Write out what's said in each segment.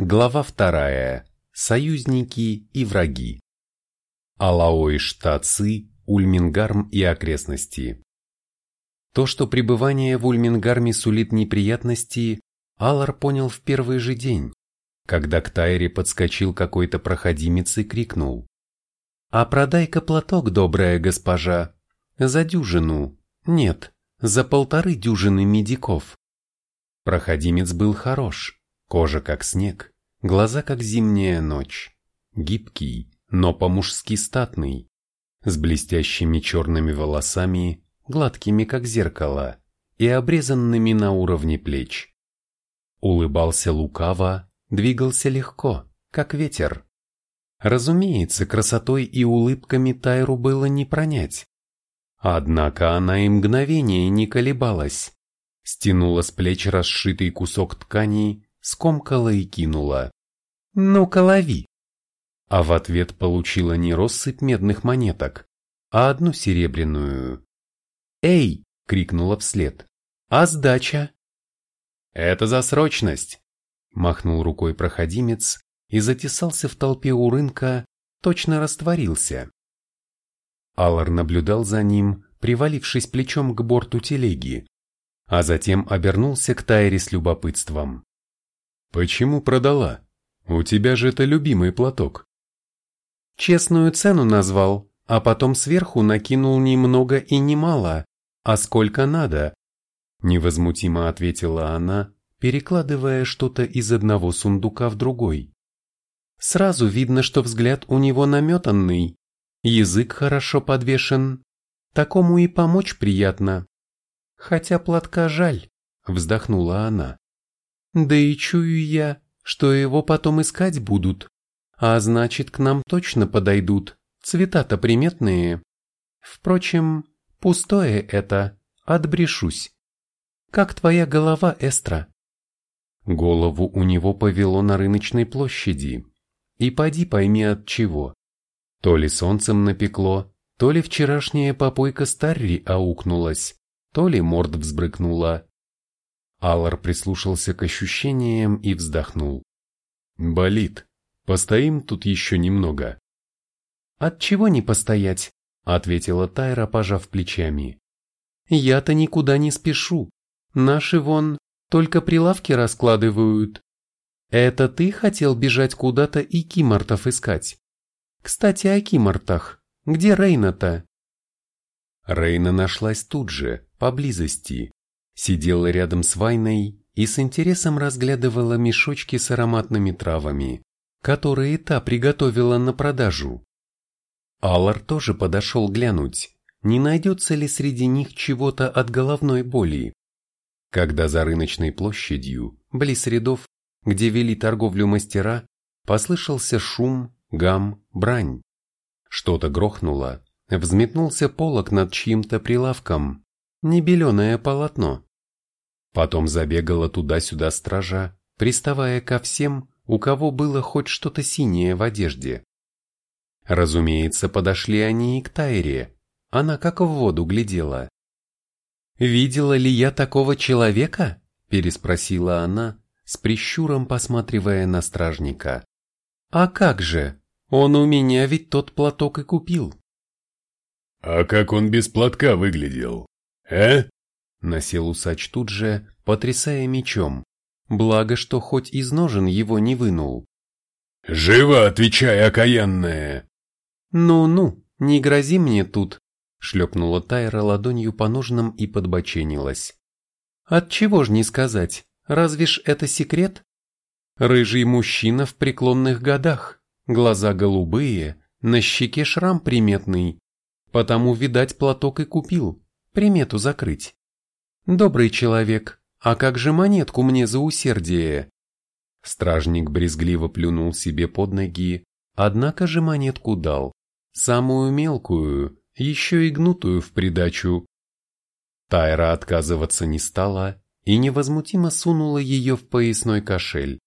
Глава вторая. Союзники и враги. Алаой Штаци, Ульмингарм и окрестности. То, что пребывание в Ульмингарме сулит неприятности, Алар понял в первый же день, когда к Тайре подскочил какой-то проходимец и крикнул. «А продай-ка платок, добрая госпожа, за дюжину, нет, за полторы дюжины медиков». Проходимец был хорош, Кожа как снег, глаза как зимняя ночь. Гибкий, но по-мужски статный, с блестящими черными волосами, гладкими как зеркало и обрезанными на уровне плеч. Улыбался лукаво, двигался легко, как ветер. Разумеется, красотой и улыбками Тайру было не пронять. Однако она и мгновение не колебалась. Стянула с плеч расшитый кусок ткани скомкала и кинула. «Ну-ка лови!» А в ответ получила не россыпь медных монеток, а одну серебряную. «Эй!» — крикнула вслед. «А сдача?» «Это за срочность!» — махнул рукой проходимец и затесался в толпе у рынка, точно растворился. Аллар наблюдал за ним, привалившись плечом к борту телеги, а затем обернулся к Тайре с любопытством. Почему продала? У тебя же это любимый платок. Честную цену назвал, а потом сверху накинул немного и немало, а сколько надо. Невозмутимо ответила она, перекладывая что-то из одного сундука в другой. Сразу видно, что взгляд у него наметанный, язык хорошо подвешен, такому и помочь приятно. Хотя платка жаль, вздохнула она. Да и чую я, что его потом искать будут, а значит, к нам точно подойдут, цвета-то приметные. Впрочем, пустое это, отбрешусь. Как твоя голова, Эстра? Голову у него повело на рыночной площади. И поди пойми от чего. То ли солнцем напекло, то ли вчерашняя попойка Старри аукнулась, то ли морд взбрыкнула, Аллар прислушался к ощущениям и вздохнул. «Болит. Постоим тут еще немного». «От чего не постоять?» — ответила Тайра, пожав плечами. «Я-то никуда не спешу. Наши вон только прилавки раскладывают. Это ты хотел бежать куда-то и кимортов искать? Кстати, о кимортах. Где Рейна-то?» Рейна нашлась тут же, поблизости, сидела рядом с Вайной и с интересом разглядывала мешочки с ароматными травами, которые та приготовила на продажу. Аллар тоже подошел глянуть, не найдется ли среди них чего-то от головной боли. Когда за рыночной площадью, близ рядов, где вели торговлю мастера, послышался шум, гам, брань. Что-то грохнуло, взметнулся полок над чьим-то прилавком, небеленое полотно. Потом забегала туда-сюда стража, приставая ко всем, у кого было хоть что-то синее в одежде. Разумеется, подошли они и к Тайре, она как в воду глядела. «Видела ли я такого человека?» – переспросила она, с прищуром посматривая на стражника. «А как же? Он у меня ведь тот платок и купил». «А как он без платка выглядел? Э?» Насел усач тут же, потрясая мечом. Благо, что хоть из ножен его не вынул. «Живо отвечай, окаянная!» «Ну-ну, не грози мне тут!» Шлепнула Тайра ладонью по ножнам и подбоченилась. «Отчего ж не сказать, разве ж это секрет?» Рыжий мужчина в преклонных годах, глаза голубые, на щеке шрам приметный, потому, видать, платок и купил, примету закрыть. «Добрый человек, а как же монетку мне за усердие?» Стражник брезгливо плюнул себе под ноги, однако же монетку дал, самую мелкую, еще и гнутую в придачу. Тайра отказываться не стала и невозмутимо сунула ее в поясной кошель.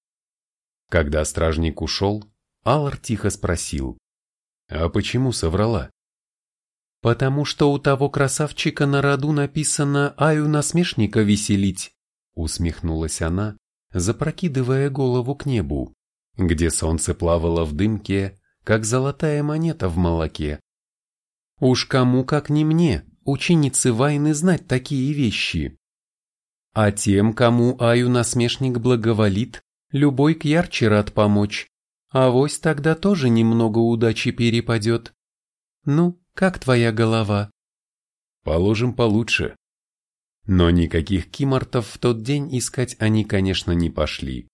Когда стражник ушел, Аллар тихо спросил, «А почему соврала?» «Потому что у того красавчика на роду написано «Аю насмешника веселить», — усмехнулась она, запрокидывая голову к небу. где солнце плавало в дымке, как золотая монета в молоке. Уж кому, как не мне, ученицы Вайны знать такие вещи. А тем, кому Аю насмешник благоволит, любой к ярче рад помочь, а вось тогда тоже немного удачи перепадет. Ну, как твоя голова? Положим получше. Но никаких кимортов в тот день искать они, конечно, не пошли.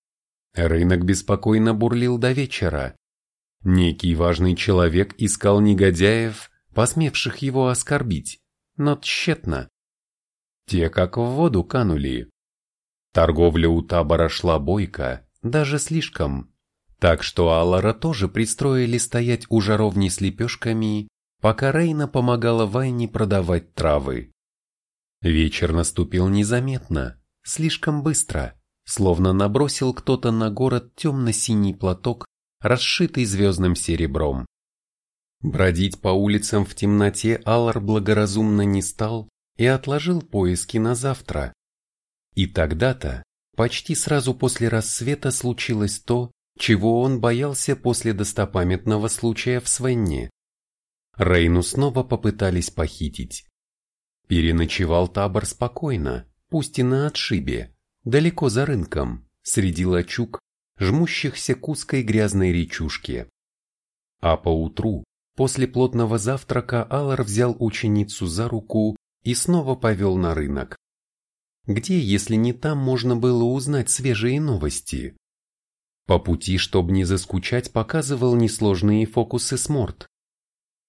Рынок беспокойно бурлил до вечера. Некий важный человек искал негодяев, посмевших его оскорбить, но тщетно. Те как в воду канули. Торговля у табора шла бойко, даже слишком. Так что Аллара тоже пристроили стоять у жаровни с лепешками, пока Рейна помогала Вайне продавать травы. Вечер наступил незаметно, слишком быстро, словно набросил кто-то на город темно-синий платок, расшитый звездным серебром. Бродить по улицам в темноте Аллар благоразумно не стал и отложил поиски на завтра. И тогда-то, почти сразу после рассвета, случилось то, чего он боялся после достопамятного случая в Свенне. Рейну снова попытались похитить. Переночевал табор спокойно, пусть и на отшибе, далеко за рынком, среди лачуг, жмущихся к узкой грязной речушке. А поутру, после плотного завтрака, Алар взял ученицу за руку и снова повел на рынок. Где, если не там, можно было узнать свежие новости? По пути, чтобы не заскучать, показывал несложные фокусы Сморт.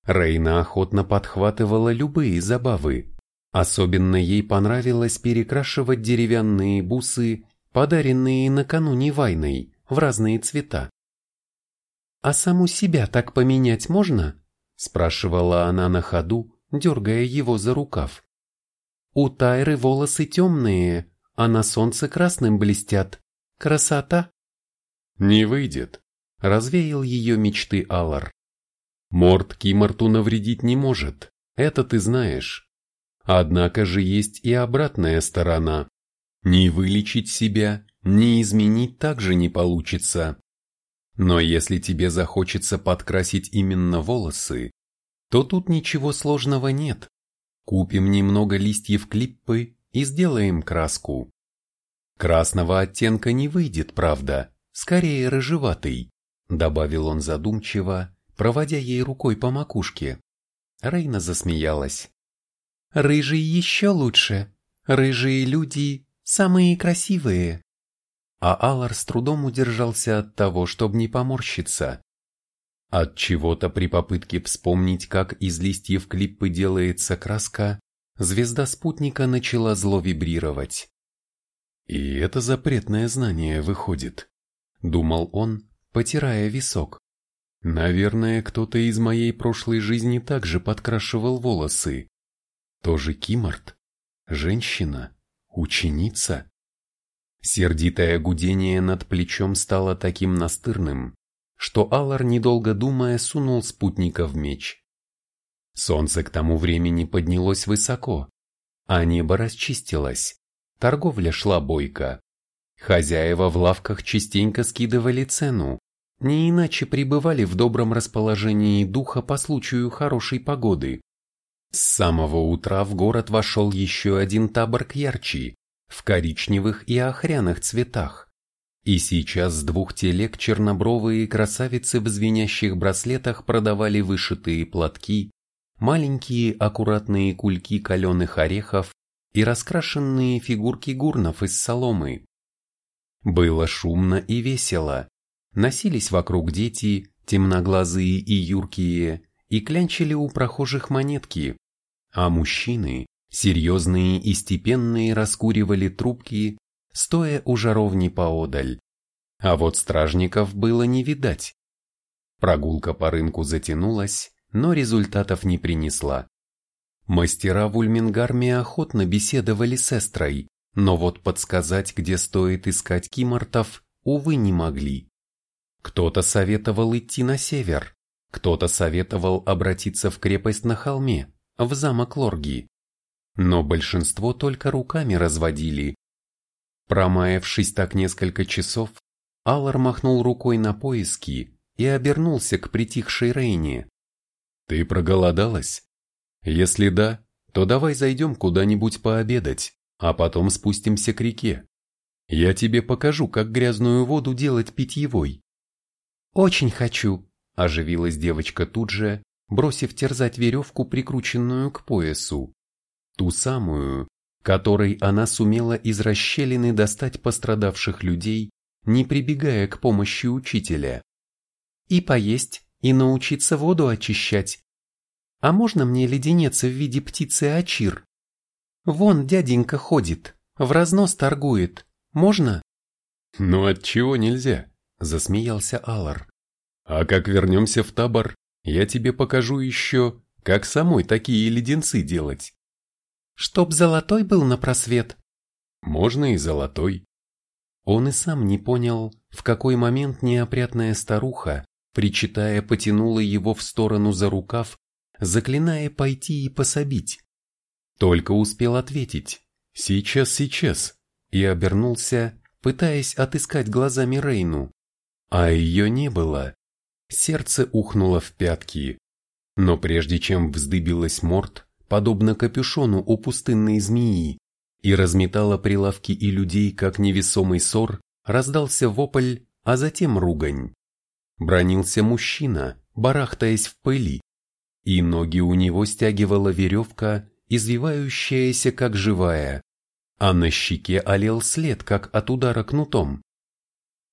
Рейна охотно подхватывала любые забавы. Особенно ей понравилось перекрашивать деревянные бусы, подаренные накануне войной, в разные цвета. «А саму себя так поменять можно?» – спрашивала она на ходу, дергая его за рукав. «У Тайры волосы темные, а на солнце красным блестят. Красота!» «Не выйдет», – развеял ее мечты Алар. Морд Киморту навредить не может, это ты знаешь. Однако же есть и обратная сторона. Не вылечить себя, не изменить также не получится. Но если тебе захочется подкрасить именно волосы, то тут ничего сложного нет. Купим немного листьев клиппы и сделаем краску. Красного оттенка не выйдет, правда, скорее рыжеватый, добавил он задумчиво, проводя ей рукой по макушке. Рейна засмеялась. «Рыжие еще лучше. Рыжие люди самые красивые». А Алар с трудом удержался от того, чтобы не поморщиться. От чего-то при попытке вспомнить, как из листьев клиппы делается краска, звезда спутника начала зло вибрировать. И это запретное знание выходит, думал он, потирая висок. Наверное, кто-то из моей прошлой жизни также подкрашивал волосы. Тоже Кимарт? Женщина? Ученица? Сердитое гудение над плечом стало таким настырным, что Аллар, недолго думая, сунул спутника в меч. Солнце к тому времени поднялось высоко, а небо расчистилось, торговля шла бойко. Хозяева в лавках частенько скидывали цену, не иначе пребывали в добром расположении духа по случаю хорошей погоды. С самого утра в город вошел еще один табор кьярчи, в коричневых и охряных цветах. И сейчас с двух телег чернобровые красавицы в звенящих браслетах продавали вышитые платки, маленькие аккуратные кульки каленых орехов и раскрашенные фигурки гурнов из соломы. Было шумно и весело, Носились вокруг дети, темноглазые и юркие, и клянчили у прохожих монетки, а мужчины, серьезные и степенные, раскуривали трубки, стоя у жаровни поодаль. А вот стражников было не видать. Прогулка по рынку затянулась, но результатов не принесла. Мастера в Ульмингарме охотно беседовали с Эстрой, но вот подсказать, где стоит искать кимортов, увы, не могли. Кто-то советовал идти на север, кто-то советовал обратиться в крепость на холме, в замок Лорги. Но большинство только руками разводили. Промаявшись так несколько часов, Аллар махнул рукой на поиски и обернулся к притихшей Рейне. «Ты проголодалась? Если да, то давай зайдем куда-нибудь пообедать, а потом спустимся к реке. Я тебе покажу, как грязную воду делать питьевой». «Очень хочу», – оживилась девочка тут же, бросив терзать веревку, прикрученную к поясу. Ту самую, которой она сумела из расщелины достать пострадавших людей, не прибегая к помощи учителя. И поесть, и научиться воду очищать. А можно мне леденец в виде птицы Ачир? Вон дяденька ходит, в разнос торгует. Можно? Ну отчего нельзя? Засмеялся Алар. А как вернемся в табор, я тебе покажу еще, как самой такие леденцы делать. Чтоб золотой был на просвет. Можно и золотой. Он и сам не понял, в какой момент неопрятная старуха, причитая, потянула его в сторону за рукав, заклиная пойти и пособить. Только успел ответить «Сейчас, сейчас» и обернулся, пытаясь отыскать глазами Рейну. А ее не было. Сердце ухнуло в пятки. Но прежде чем вздыбилась морд, подобно капюшону у пустынной змеи, и разметала прилавки и людей, как невесомый сор, раздался вопль, а затем ругань. Бронился мужчина, барахтаясь в пыли, и ноги у него стягивала веревка, извивающаяся как живая, а на щеке олел след, как от удара кнутом.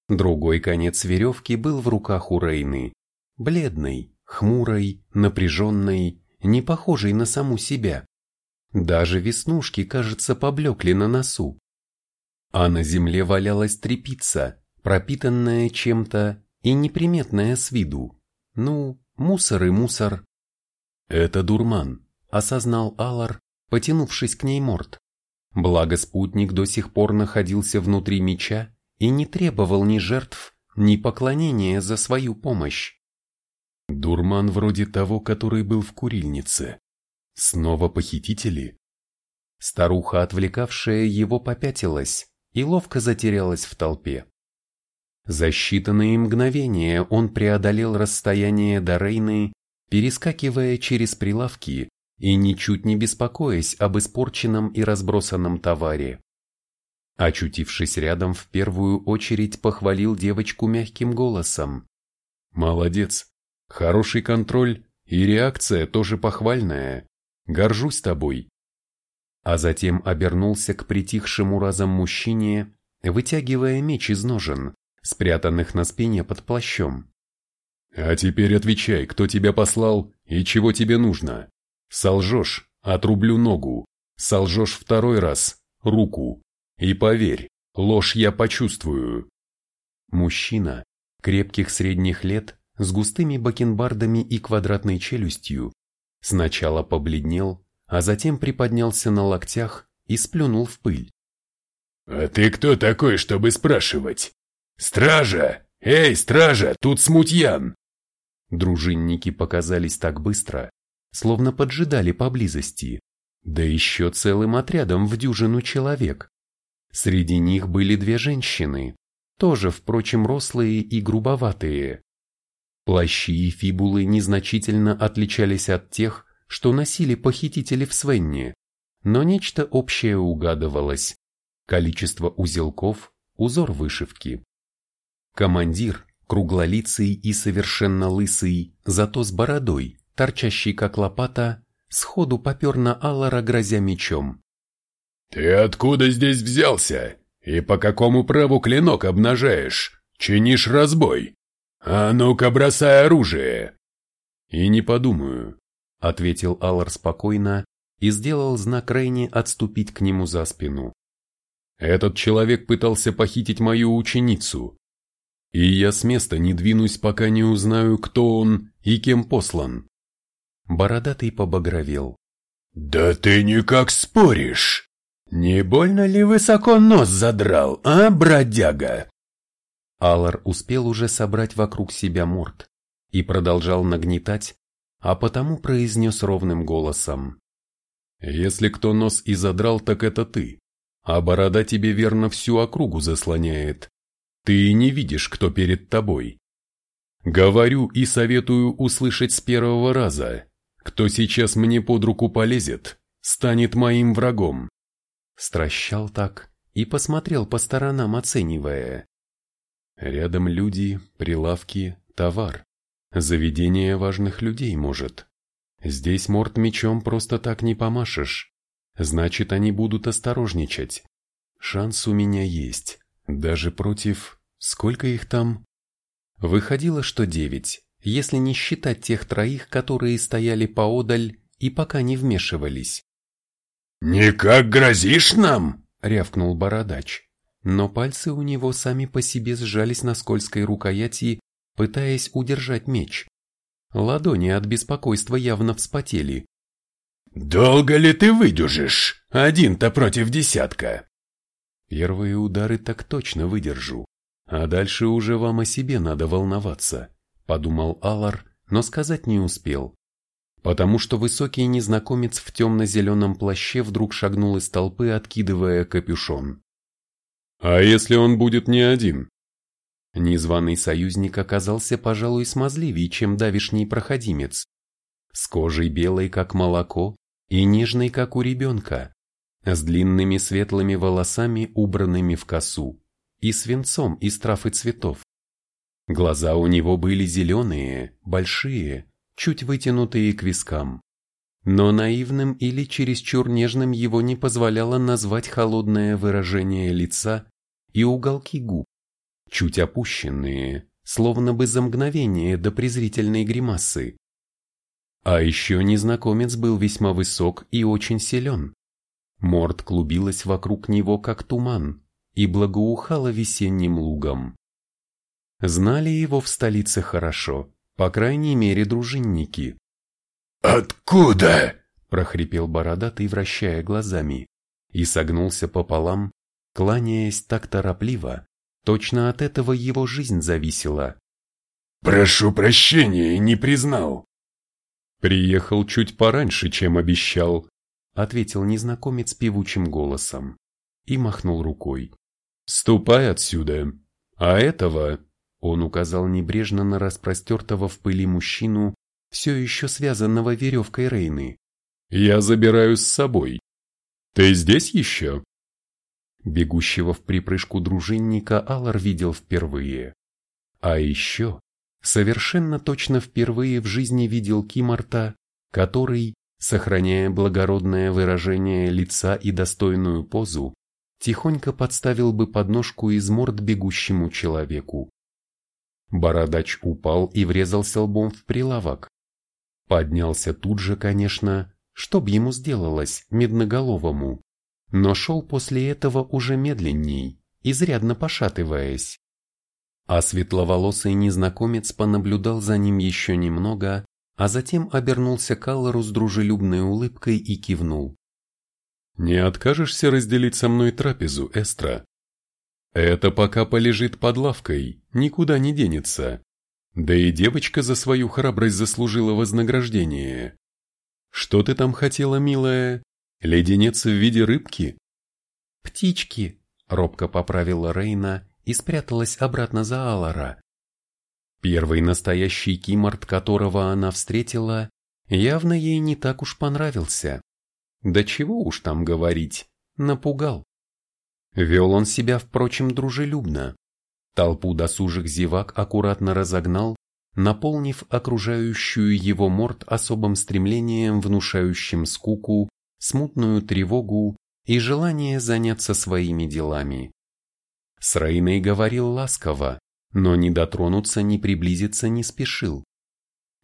Другой конец веревки был в руках у Рейны, бледной, хмурой, напряженной, не похожей на саму себя. Даже веснушки, кажется, поблекли на носу. А на земле валялась трепица, пропитанная чем-то и неприметная с виду. Ну, мусор и мусор. Это дурман, осознал Алар, потянувшись к ней морд. Благо спутник до сих пор находился внутри меча и не требовал ни жертв, ни поклонения за свою помощь. Дурман вроде того, который был в курильнице. Снова похитители? Старуха, отвлекавшая его, попятилась и ловко затерялась в толпе. За считанные мгновения он преодолел расстояние до Рейны, перескакивая через прилавки и ничуть не беспокоясь об испорченном и разбросанном товаре. Очутившись рядом, в первую очередь похвалил девочку мягким голосом. «Молодец, хороший контроль и реакция тоже похвальная. Горжусь тобой». А затем обернулся к притихшему разом мужчине, вытягивая меч из ножен, спрятанных на спине под плащом. «А теперь отвечай, кто тебя послал и чего тебе нужно. Солжешь – отрублю ногу, солжешь второй раз – руку. И поверь, ложь я почувствую. Мужчина, крепких средних лет, с густыми бакенбардами и квадратной челюстью, сначала побледнел, а затем приподнялся на локтях и сплюнул в пыль. «А ты кто такой, чтобы спрашивать? Стража! Эй, стража, тут смутьян!» Дружинники показались так быстро, словно поджидали поблизости, да еще целым отрядом в дюжину человек. Среди них были две женщины, тоже, впрочем, рослые и грубоватые. Плащи и фибулы незначительно отличались от тех, что носили похитители в Свенне, но нечто общее угадывалось. Количество узелков, узор вышивки. Командир, круглолицый и совершенно лысый, зато с бородой, торчащий как лопата, сходу попер на Аллара, грозя мечом. «Ты откуда здесь взялся? И по какому праву клинок обнажаешь? Чинишь разбой? А ну-ка бросай оружие!» «И не подумаю», — ответил Аллар спокойно и сделал знак Рейни отступить к нему за спину. «Этот человек пытался похитить мою ученицу, и я с места не двинусь, пока не узнаю, кто он и кем послан». Бородатый побагровел. «Да ты никак споришь!» «Не больно ли высоко нос задрал, а, бродяга?» Алар успел уже собрать вокруг себя морд и продолжал нагнетать, а потому произнес ровным голосом. «Если кто нос и задрал, так это ты, а борода тебе верно всю округу заслоняет. Ты не видишь, кто перед тобой. Говорю и советую услышать с первого раза. Кто сейчас мне под руку полезет, станет моим врагом. Стращал так и посмотрел по сторонам, оценивая. Рядом люди, прилавки, товар. Заведение важных людей, может. Здесь морд мечом просто так не помашешь. Значит, они будут осторожничать. Шанс у меня есть. Даже против... Сколько их там? Выходило, что девять, если не считать тех троих, которые стояли поодаль и пока не вмешивались. «Никак грозишь нам?» — рявкнул бородач. Но пальцы у него сами по себе сжались на скользкой рукояти, пытаясь удержать меч. Ладони от беспокойства явно вспотели. «Долго ли ты выдержишь? Один-то против десятка!» Первые удары так точно выдержу, а дальше уже вам о себе надо волноваться, подумал Алар, но сказать не успел. Потому что высокий незнакомец в темно-зеленом плаще вдруг шагнул из толпы, откидывая капюшон. «А если он будет не один?» Незваный союзник оказался, пожалуй, смазливее, чем давишний проходимец. С кожей белой, как молоко, и нежной, как у ребенка с длинными светлыми волосами, убранными в косу, и свинцом из трав и цветов. Глаза у него были зеленые, большие, чуть вытянутые к вискам. Но наивным или чересчур нежным его не позволяло назвать холодное выражение лица и уголки губ, чуть опущенные, словно бы за мгновение до презрительной гримасы. А еще незнакомец был весьма высок и очень силен. Морд клубилась вокруг него, как туман, и благоухала весенним лугом. Знали его в столице хорошо, по крайней мере дружинники. «Откуда?» – прохрипел бородатый, вращая глазами, и согнулся пополам, кланяясь так торопливо, точно от этого его жизнь зависела. «Прошу прощения, не признал». «Приехал чуть пораньше, чем обещал», ответил незнакомец певучим голосом и махнул рукой. «Ступай отсюда! А этого...» Он указал небрежно на распростертого в пыли мужчину, все еще связанного веревкой Рейны. «Я забираю с собой. Ты здесь еще?» Бегущего в припрыжку дружинника Алар видел впервые. А еще, совершенно точно впервые в жизни видел Кимарта, который, сохраняя благородное выражение лица и достойную позу, тихонько подставил бы подножку из морд бегущему человеку. Бородач упал и врезался лбом в прилавок. Поднялся тут же, конечно, чтоб ему сделалось, медноголовому, но шел после этого уже медленней, изрядно пошатываясь. А светловолосый незнакомец понаблюдал за ним еще немного, а затем обернулся к Аллару с дружелюбной улыбкой и кивнул. «Не откажешься разделить со мной трапезу, Эстра? Это пока полежит под лавкой, никуда не денется. Да и девочка за свою храбрость заслужила вознаграждение. Что ты там хотела, милая? Леденец в виде рыбки?» «Птички», — робко поправила Рейна и спряталась обратно за Аллара, Первый настоящий киморт, которого она встретила, явно ей не так уж понравился. Да чего уж там говорить, напугал. Вел он себя, впрочем, дружелюбно. Толпу досужих зевак аккуратно разогнал, наполнив окружающую его морд особым стремлением, внушающим скуку, смутную тревогу и желание заняться своими делами. С Рейной говорил ласково, но ни дотронуться, ни приблизиться не спешил.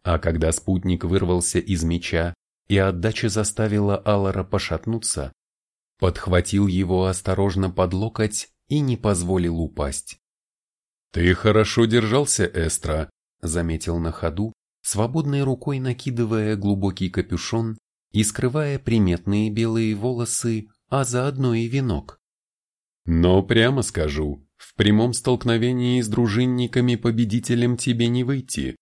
А когда спутник вырвался из меча и отдача заставила Аллара пошатнуться, подхватил его осторожно под локоть и не позволил упасть. «Ты хорошо держался, Эстра», — заметил на ходу, свободной рукой накидывая глубокий капюшон и скрывая приметные белые волосы, а заодно и венок. «Но прямо скажу, в прямом столкновении с дружинниками победителем тебе не выйти.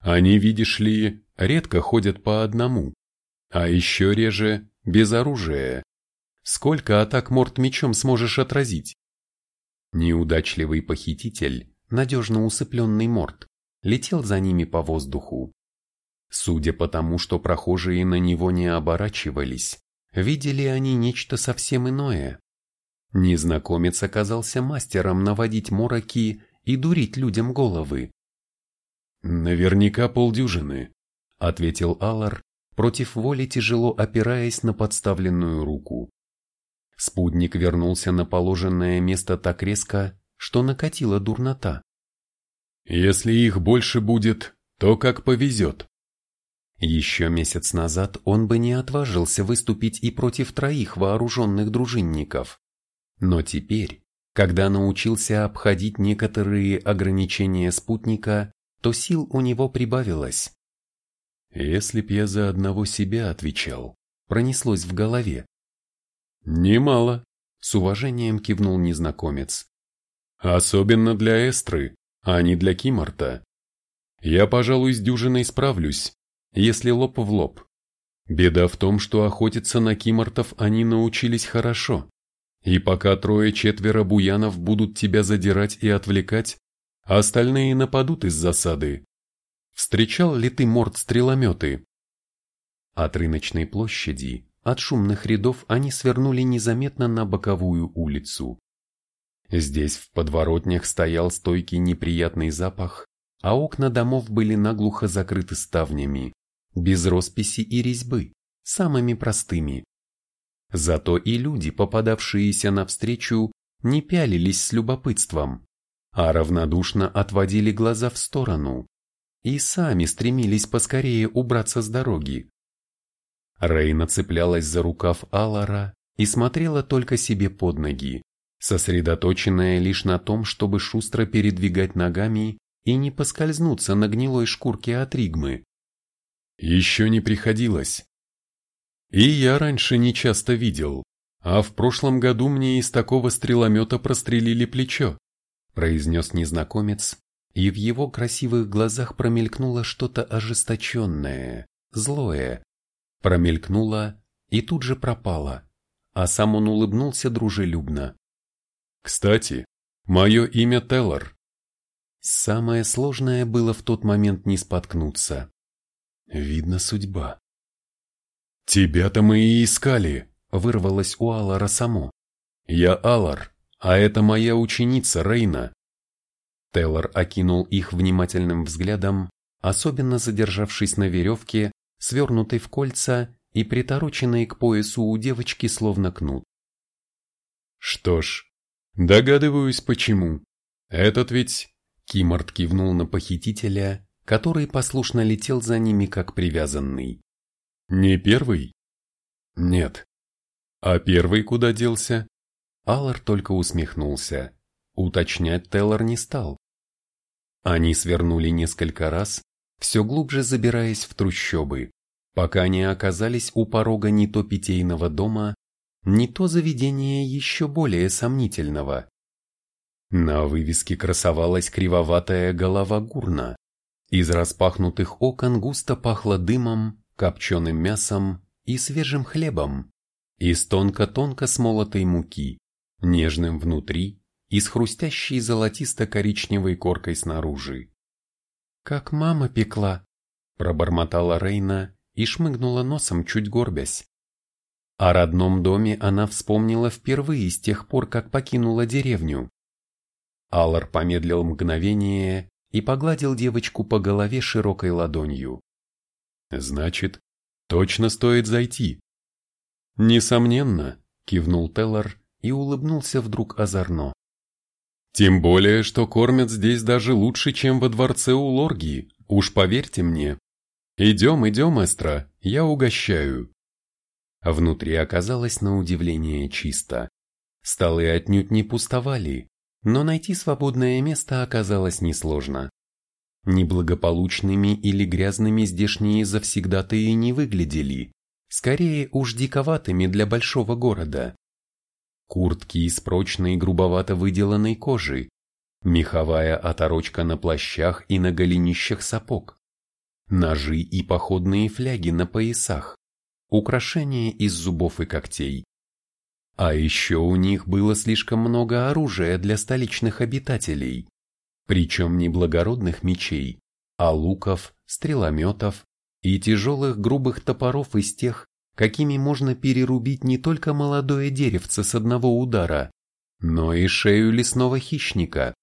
Они, видишь ли, редко ходят по одному, а еще реже без оружия. Сколько атак морд мечом сможешь отразить? Неудачливый похититель, надежно усыпленный морд, летел за ними по воздуху. Судя по тому, что прохожие на него не оборачивались, видели они нечто совсем иное. Незнакомец оказался мастером наводить мороки и дурить людям головы. «Наверняка полдюжины», — ответил Аллар, против воли тяжело опираясь на подставленную руку. Спутник вернулся на положенное место так резко, что накатила дурнота. «Если их больше будет, то как повезет». Еще месяц назад он бы не отважился выступить и против троих вооруженных дружинников. Но теперь, когда научился обходить некоторые ограничения спутника, то сил у него прибавилось. Если б я за одного себя отвечал, пронеслось в голове. Немало, с уважением кивнул незнакомец. Особенно для Эстры, а не для Кимарта. Я, пожалуй, с дюжиной справлюсь, если лоб в лоб. Беда в том, что охотиться на кимортов они научились хорошо. И пока трое-четверо буянов будут тебя задирать и отвлекать, остальные нападут из засады. Встречал ли ты морд стрелометы? От рыночной площади, от шумных рядов они свернули незаметно на боковую улицу. Здесь в подворотнях стоял стойкий неприятный запах, а окна домов были наглухо закрыты ставнями без росписи и резьбы, самыми простыми. Зато и люди, попадавшиеся навстречу, не пялились с любопытством, а равнодушно отводили глаза в сторону и сами стремились поскорее убраться с дороги. Рейна цеплялась за рукав Алара и смотрела только себе под ноги, сосредоточенная лишь на том, чтобы шустро передвигать ногами и не поскользнуться на гнилой шкурке от ригмы. Еще не приходилось. И я раньше не часто видел, а в прошлом году мне из такого стреломета прострелили плечо, произнес незнакомец, и в его красивых глазах промелькнуло что-то ожесточенное, злое. Промелькнуло и тут же пропало, а сам он улыбнулся дружелюбно. «Кстати, мое имя Теллор». Самое сложное было в тот момент не споткнуться. Видно судьба. «Тебя-то мы и искали», — вырвалось у Алара само. «Я Алар, а это моя ученица Рейна». Теллор окинул их внимательным взглядом, особенно задержавшись на веревке, свернутой в кольца и притороченной к поясу у девочки словно кнут. «Что ж, догадываюсь, почему. Этот ведь...» Кимарт кивнул на похитителя, который послушно летел за ними как привязанный. «Не первый?» «Нет». «А первый куда делся?» Аллар только усмехнулся. Уточнять Теллор не стал. Они свернули несколько раз, все глубже забираясь в трущобы, пока не оказались у порога не то питейного дома, не то заведения еще более сомнительного. На вывеске красовалась кривоватая голова гурна, из распахнутых окон густо пахло дымом, копченым мясом и свежим хлебом, из тонко-тонко смолотой муки, нежным внутри и с хрустящей золотисто-коричневой коркой снаружи. «Как мама пекла», – пробормотала Рейна и шмыгнула носом, чуть горбясь. О родном доме она вспомнила впервые с тех пор, как покинула деревню. Аллар помедлил мгновение и погладил девочку по голове широкой ладонью. «Значит, точно стоит зайти?» «Несомненно», — кивнул Теллар и улыбнулся вдруг озорно. «Тем более, что кормят здесь даже лучше, чем во дворце у Лоргии, уж поверьте мне. Идем, идем, Эстра, я угощаю». Внутри оказалось на удивление чисто. Столы отнюдь не пустовали, но найти свободное место оказалось несложно. Неблагополучными или грязными здешние завсегдатые не выглядели, скорее уж диковатыми для большого города. Куртки из прочной грубовато выделанной кожи, меховая оторочка на плащах и на голенищах сапог, ножи и походные фляги на поясах, украшения из зубов и когтей. А еще у них было слишком много оружия для столичных обитателей, причем не благородных мечей, а луков, стрелометов и тяжелых грубых топоров из тех, какими можно перерубить не только молодое деревце с одного удара, но и шею лесного хищника.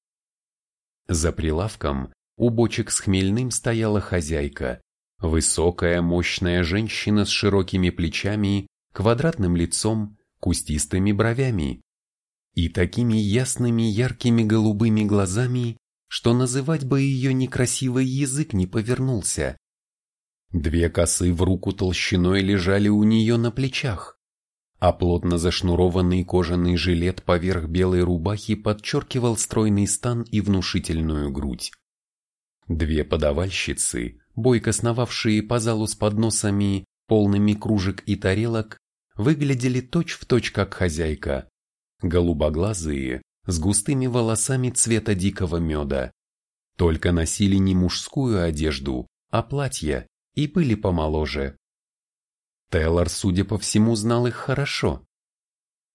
За прилавком у бочек с хмельным стояла хозяйка, высокая мощная женщина с широкими плечами, квадратным лицом, кустистыми бровями и такими ясными яркими голубыми глазами, что называть бы ее некрасивый язык не повернулся. Две косы в руку толщиной лежали у нее на плечах, а плотно зашнурованный кожаный жилет поверх белой рубахи подчеркивал стройный стан и внушительную грудь. Две подавальщицы, бойко сновавшие по залу с подносами, полными кружек и тарелок, выглядели точь-в-точь точь как хозяйка, голубоглазые, с густыми волосами цвета дикого меда, только носили не мужскую одежду, а платья, и были помоложе. Тейлор, судя по всему, знал их хорошо.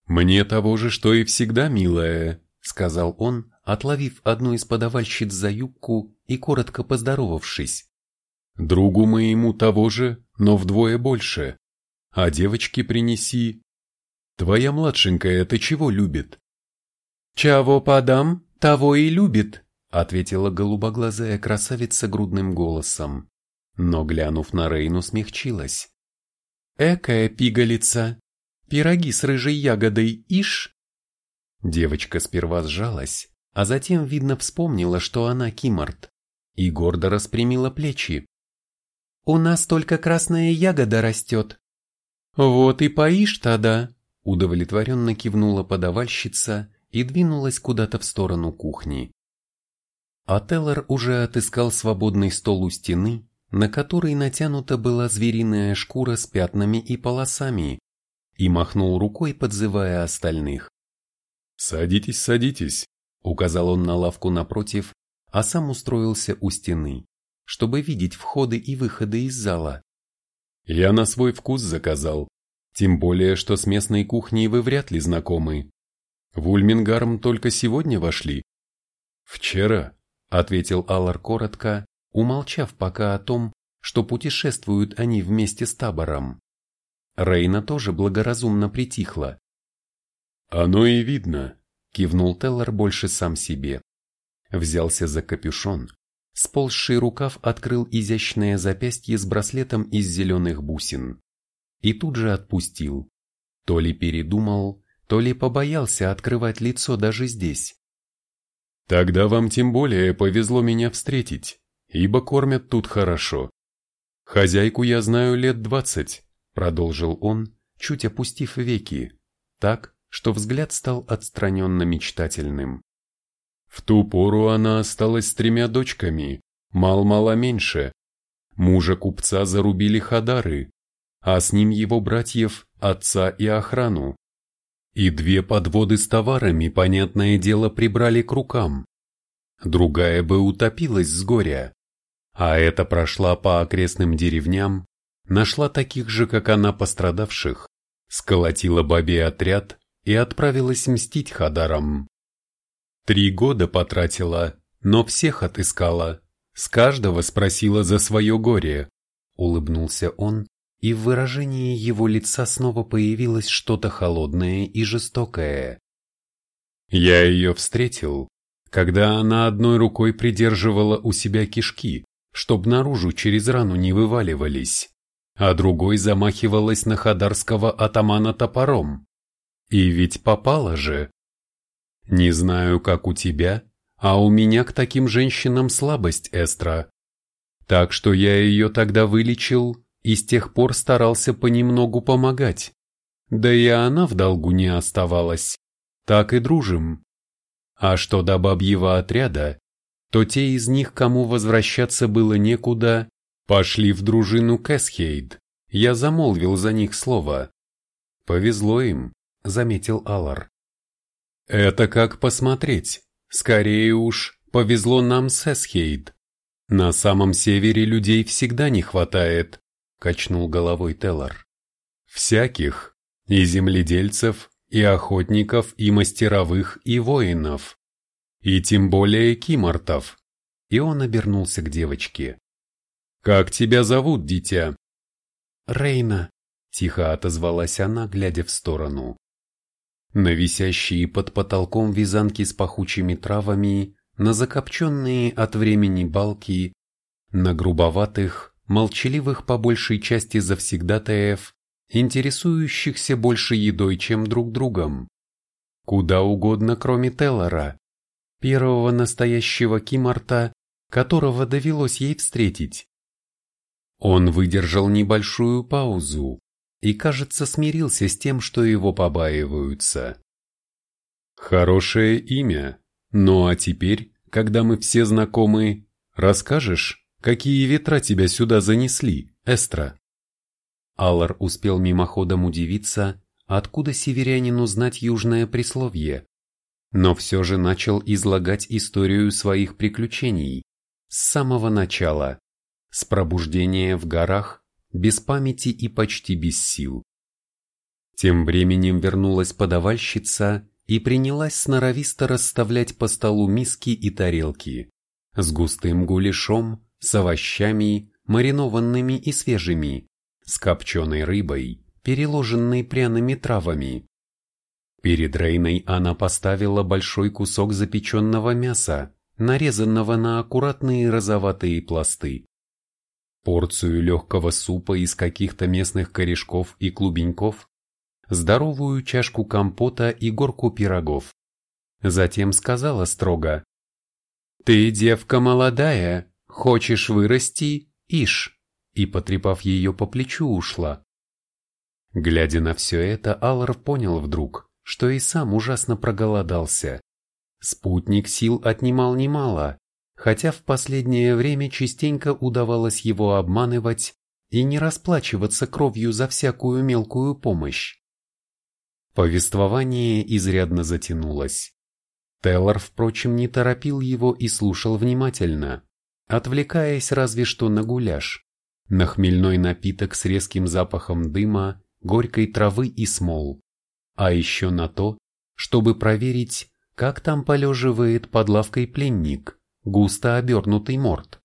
«Мне того же, что и всегда, милая», — сказал он, отловив одну из подавальщиц за юбку и коротко поздоровавшись. «Другу моему того же, но вдвое больше. А девочке принеси. Твоя младшенькая это чего любит?» «Чего подам, того и любит», — ответила голубоглазая красавица грудным голосом но, глянув на Рейну, смягчилась. «Экая пигалица! Пироги с рыжей ягодой, ишь!» Девочка сперва сжалась, а затем, видно, вспомнила, что она Кимарт, и гордо распрямила плечи. «У нас только красная ягода растет». «Вот и поишь тогда!» Удовлетворенно кивнула подавальщица и двинулась куда-то в сторону кухни. А Теллер уже отыскал свободный стол у стены на который натянута была звериная шкура с пятнами и полосами, и махнул рукой, подзывая остальных. «Садитесь, садитесь», — указал он на лавку напротив, а сам устроился у стены, чтобы видеть входы и выходы из зала. «Я на свой вкус заказал, тем более, что с местной кухней вы вряд ли знакомы. В Ульмингарм только сегодня вошли?» «Вчера», — ответил Аллар коротко, умолчав пока о том, что путешествуют они вместе с табором. Рейна тоже благоразумно притихла. «Оно и видно», — кивнул Теллар больше сам себе. Взялся за капюшон, сползший рукав открыл изящное запястье с браслетом из зеленых бусин. И тут же отпустил. То ли передумал, то ли побоялся открывать лицо даже здесь. «Тогда вам тем более повезло меня встретить ибо кормят тут хорошо. Хозяйку я знаю лет двадцать, продолжил он, чуть опустив веки, так, что взгляд стал отстраненно мечтательным. В ту пору она осталась с тремя дочками, мал-мало меньше. Мужа купца зарубили хадары, а с ним его братьев, отца и охрану. И две подводы с товарами, понятное дело, прибрали к рукам. Другая бы утопилась с горя, а эта прошла по окрестным деревням, нашла таких же, как она, пострадавших, сколотила бабе отряд и отправилась мстить Хадарам. Три года потратила, но всех отыскала, с каждого спросила за свое горе. Улыбнулся он, и в выражении его лица снова появилось что-то холодное и жестокое. Я ее встретил, когда она одной рукой придерживала у себя кишки, чтоб наружу через рану не вываливались, а другой замахивалась на хадарского атамана топором. И ведь попала же. Не знаю, как у тебя, а у меня к таким женщинам слабость, Эстра. Так что я ее тогда вылечил и с тех пор старался понемногу помогать. Да и она в долгу не оставалась. Так и дружим. А что до бабьего отряда, то те из них, кому возвращаться было некуда, пошли в дружину Кэсхейд. Я замолвил за них слово. Повезло им, заметил Алар. Это как посмотреть. Скорее уж, повезло нам с Эсхейд. На самом севере людей всегда не хватает, качнул головой Теллар. Всяких, и земледельцев, и охотников, и мастеровых, и воинов. И тем более кимортов. И он обернулся к девочке. «Как тебя зовут, дитя?» «Рейна», — тихо отозвалась она, глядя в сторону. На висящие под потолком вязанки с пахучими травами, на закопченные от времени балки, на грубоватых, молчаливых по большей части завсегдатаев, интересующихся больше едой, чем друг другом. Куда угодно, кроме Теллора, первого настоящего Кимарта, которого довелось ей встретить. Он выдержал небольшую паузу и, кажется, смирился с тем, что его побаиваются. «Хорошее имя. Ну а теперь, когда мы все знакомы, расскажешь, какие ветра тебя сюда занесли, Эстра?» Аллар успел мимоходом удивиться, откуда северянину знать южное присловие, но все же начал излагать историю своих приключений с самого начала, с пробуждения в горах, без памяти и почти без сил. Тем временем вернулась подавальщица и принялась сноровисто расставлять по столу миски и тарелки с густым гуляшом, с овощами, маринованными и свежими, с копченой рыбой, переложенной пряными травами. Перед Рейной она поставила большой кусок запеченного мяса, нарезанного на аккуратные розоватые пласты. Порцию легкого супа из каких-то местных корешков и клубеньков, здоровую чашку компота и горку пирогов. Затем сказала строго, «Ты девка молодая, хочешь вырасти, ишь» и, потрепав ее по плечу, ушла. Глядя на все это, Аллар понял вдруг, что и сам ужасно проголодался. Спутник сил отнимал немало, хотя в последнее время частенько удавалось его обманывать и не расплачиваться кровью за всякую мелкую помощь. Повествование изрядно затянулось. Теллор, впрочем, не торопил его и слушал внимательно, отвлекаясь разве что на гуляш на хмельной напиток с резким запахом дыма, горькой травы и смол, а еще на то, чтобы проверить, как там полеживает под лавкой пленник, густо обернутый морд.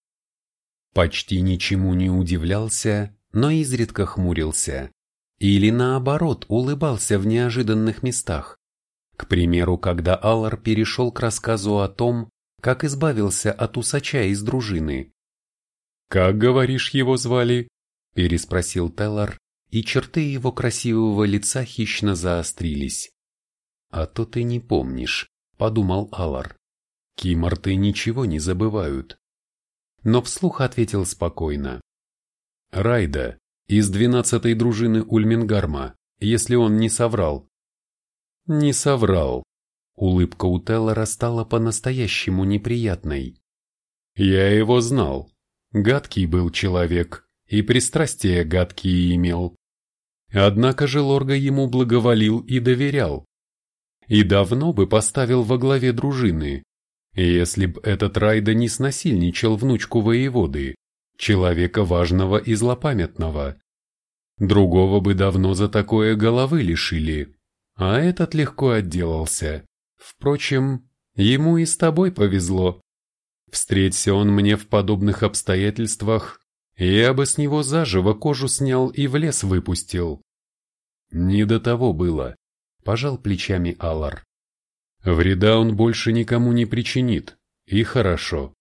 Почти ничему не удивлялся, но изредка хмурился. Или наоборот, улыбался в неожиданных местах. К примеру, когда Аллар перешел к рассказу о том, как избавился от усача из дружины, «Как, говоришь, его звали?» – переспросил Теллар, и черты его красивого лица хищно заострились. «А то ты не помнишь», – подумал Алар. «Киморты ничего не забывают». Но вслух ответил спокойно. «Райда, из двенадцатой дружины Ульмингарма, если он не соврал». «Не соврал». Улыбка у Теллара стала по-настоящему неприятной. «Я его знал. Гадкий был человек, и пристрастия гадкие имел. Однако же Лорга ему благоволил и доверял. И давно бы поставил во главе дружины, если б этот Райда не снасильничал внучку воеводы, человека важного и злопамятного. Другого бы давно за такое головы лишили, а этот легко отделался. Впрочем, ему и с тобой повезло. Встреться он мне в подобных обстоятельствах, я бы с него заживо кожу снял и в лес выпустил. Не до того было, пожал плечами Алар. Вреда он больше никому не причинит, и хорошо.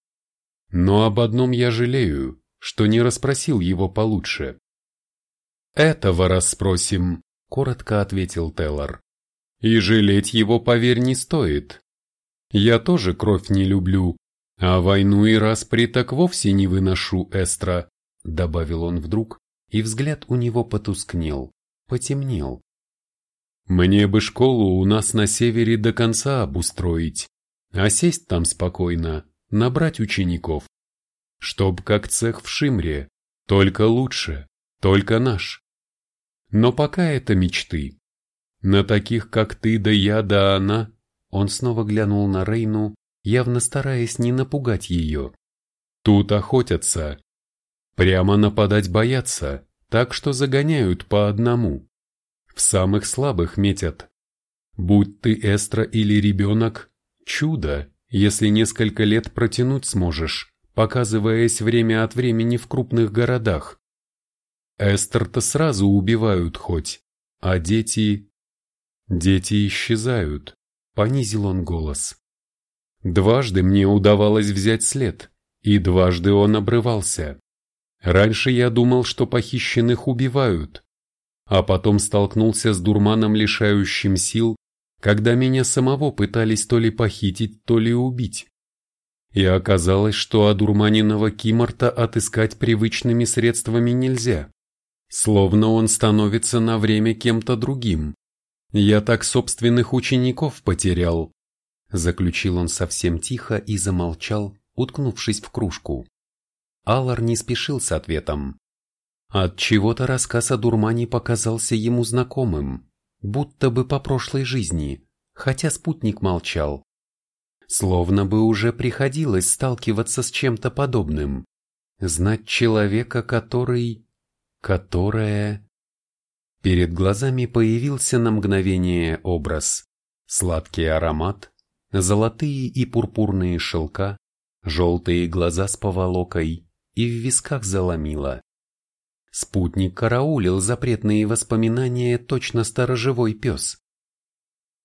Но об одном я жалею, что не расспросил его получше. Этого расспросим, коротко ответил Теллар. И жалеть его, поверь, не стоит. Я тоже кровь не люблю, «А войну и распри так вовсе не выношу, Эстра», — добавил он вдруг, и взгляд у него потускнел, потемнел. «Мне бы школу у нас на севере до конца обустроить, а сесть там спокойно, набрать учеников. Чтоб как цех в Шимре, только лучше, только наш. Но пока это мечты. На таких, как ты да я да она, он снова глянул на Рейну, явно стараясь не напугать ее. Тут охотятся. Прямо нападать боятся, так что загоняют по одному. В самых слабых метят. Будь ты Эстра или ребенок, чудо, если несколько лет протянуть сможешь, показываясь время от времени в крупных городах. Эстер-то сразу убивают хоть, а дети... Дети исчезают, понизил он голос. Дважды мне удавалось взять след, и дважды он обрывался. Раньше я думал, что похищенных убивают, а потом столкнулся с дурманом, лишающим сил, когда меня самого пытались то ли похитить, то ли убить. И оказалось, что одурманенного Киморта отыскать привычными средствами нельзя. Словно он становится на время кем-то другим. Я так собственных учеников потерял. Заключил он совсем тихо и замолчал, уткнувшись в кружку. Аллар не спешил с ответом. От чего-то рассказ о дурмане показался ему знакомым, будто бы по прошлой жизни, хотя спутник молчал. Словно бы уже приходилось сталкиваться с чем-то подобным. Знать человека, который... которое... Перед глазами появился на мгновение образ. Сладкий аромат, золотые и пурпурные шелка, желтые глаза с поволокой и в висках заломило. Спутник караулил запретные воспоминания точно сторожевой пес.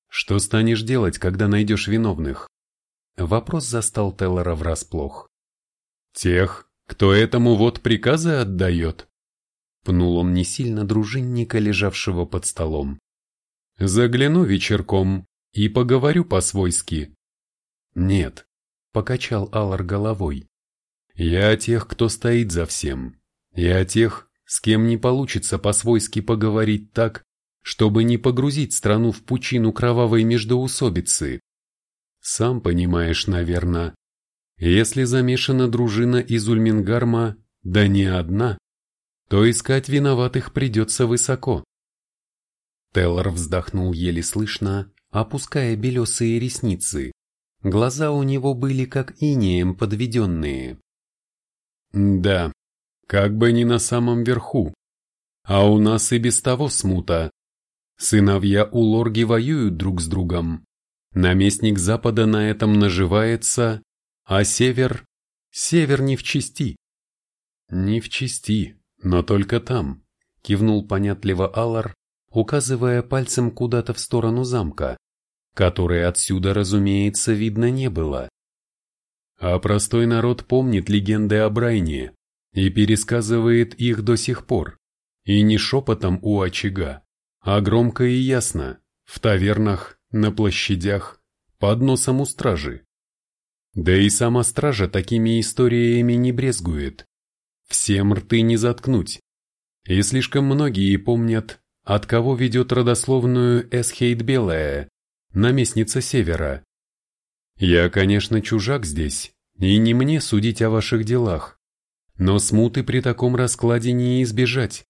«Что станешь делать, когда найдешь виновных?» Вопрос застал Теллора врасплох. «Тех, кто этому вот приказы отдает?» Пнул он не сильно дружинника, лежавшего под столом. «Загляну вечерком и поговорю по-свойски». «Нет», — покачал Алар головой. «Я о тех, кто стоит за всем. Я о тех, с кем не получится по-свойски поговорить так, чтобы не погрузить страну в пучину кровавой междоусобицы. Сам понимаешь, наверное, если замешана дружина из Ульмингарма, да не одна, то искать виноватых придется высоко. Теллор вздохнул еле слышно, опуская белесые ресницы. Глаза у него были как инеем подведенные. «Да, как бы не на самом верху. А у нас и без того смута. Сыновья у Лорги воюют друг с другом. Наместник Запада на этом наживается, а Север... Север не в чести. Не в чести, но только там, кивнул понятливо Алар, указывая пальцем куда-то в сторону замка, который отсюда, разумеется, видно не было. А простой народ помнит легенды о Брайне, и пересказывает их до сих пор, и не шепотом у очага, а громко и ясно, в тавернах, на площадях, под носом у стражи. Да и сама стража такими историями не брезгует. Всем рты не заткнуть. И слишком многие помнят, от кого ведет родословную Эсхейт Белая, наместница Севера. Я, конечно, чужак здесь, и не мне судить о ваших делах. Но смуты при таком раскладе не избежать.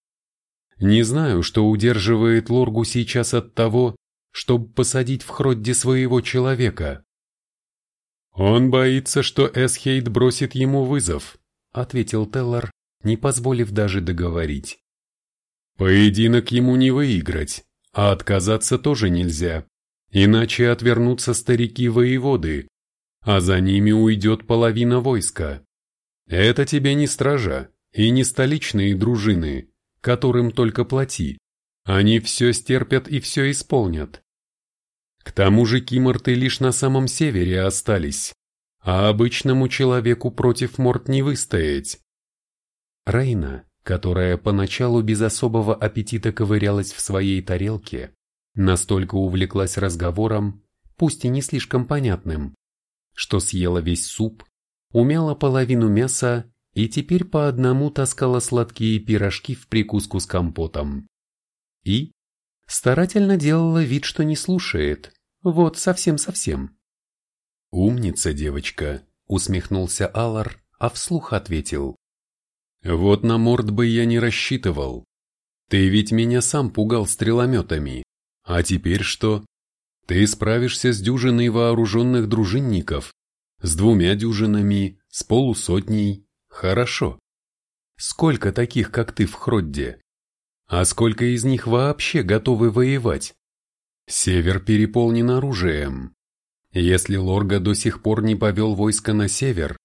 Не знаю, что удерживает Лоргу сейчас от того, чтобы посадить в Хродде своего человека. «Он боится, что Эсхейд бросит ему вызов», — ответил Теллар, не позволив даже договорить. «Поединок ему не выиграть, а отказаться тоже нельзя, иначе отвернутся старики-воеводы, а за ними уйдет половина войска. Это тебе не стража и не столичные дружины, которым только плати. Они все стерпят и все исполнят. К тому же киморты лишь на самом севере остались, а обычному человеку против морд не выстоять. Рейна, которая поначалу без особого аппетита ковырялась в своей тарелке, настолько увлеклась разговором, пусть и не слишком понятным, что съела весь суп умяла половину мяса и теперь по одному таскала сладкие пирожки в прикуску с компотом. И старательно делала вид, что не слушает, вот совсем-совсем. «Умница, девочка», — усмехнулся Алар, а вслух ответил. «Вот на морд бы я не рассчитывал. Ты ведь меня сам пугал стрелометами. А теперь что? Ты справишься с дюжиной вооруженных дружинников, с двумя дюжинами, с полусотней. Хорошо. Сколько таких, как ты, в Хродде? А сколько из них вообще готовы воевать? Север переполнен оружием. Если Лорга до сих пор не повел войско на север,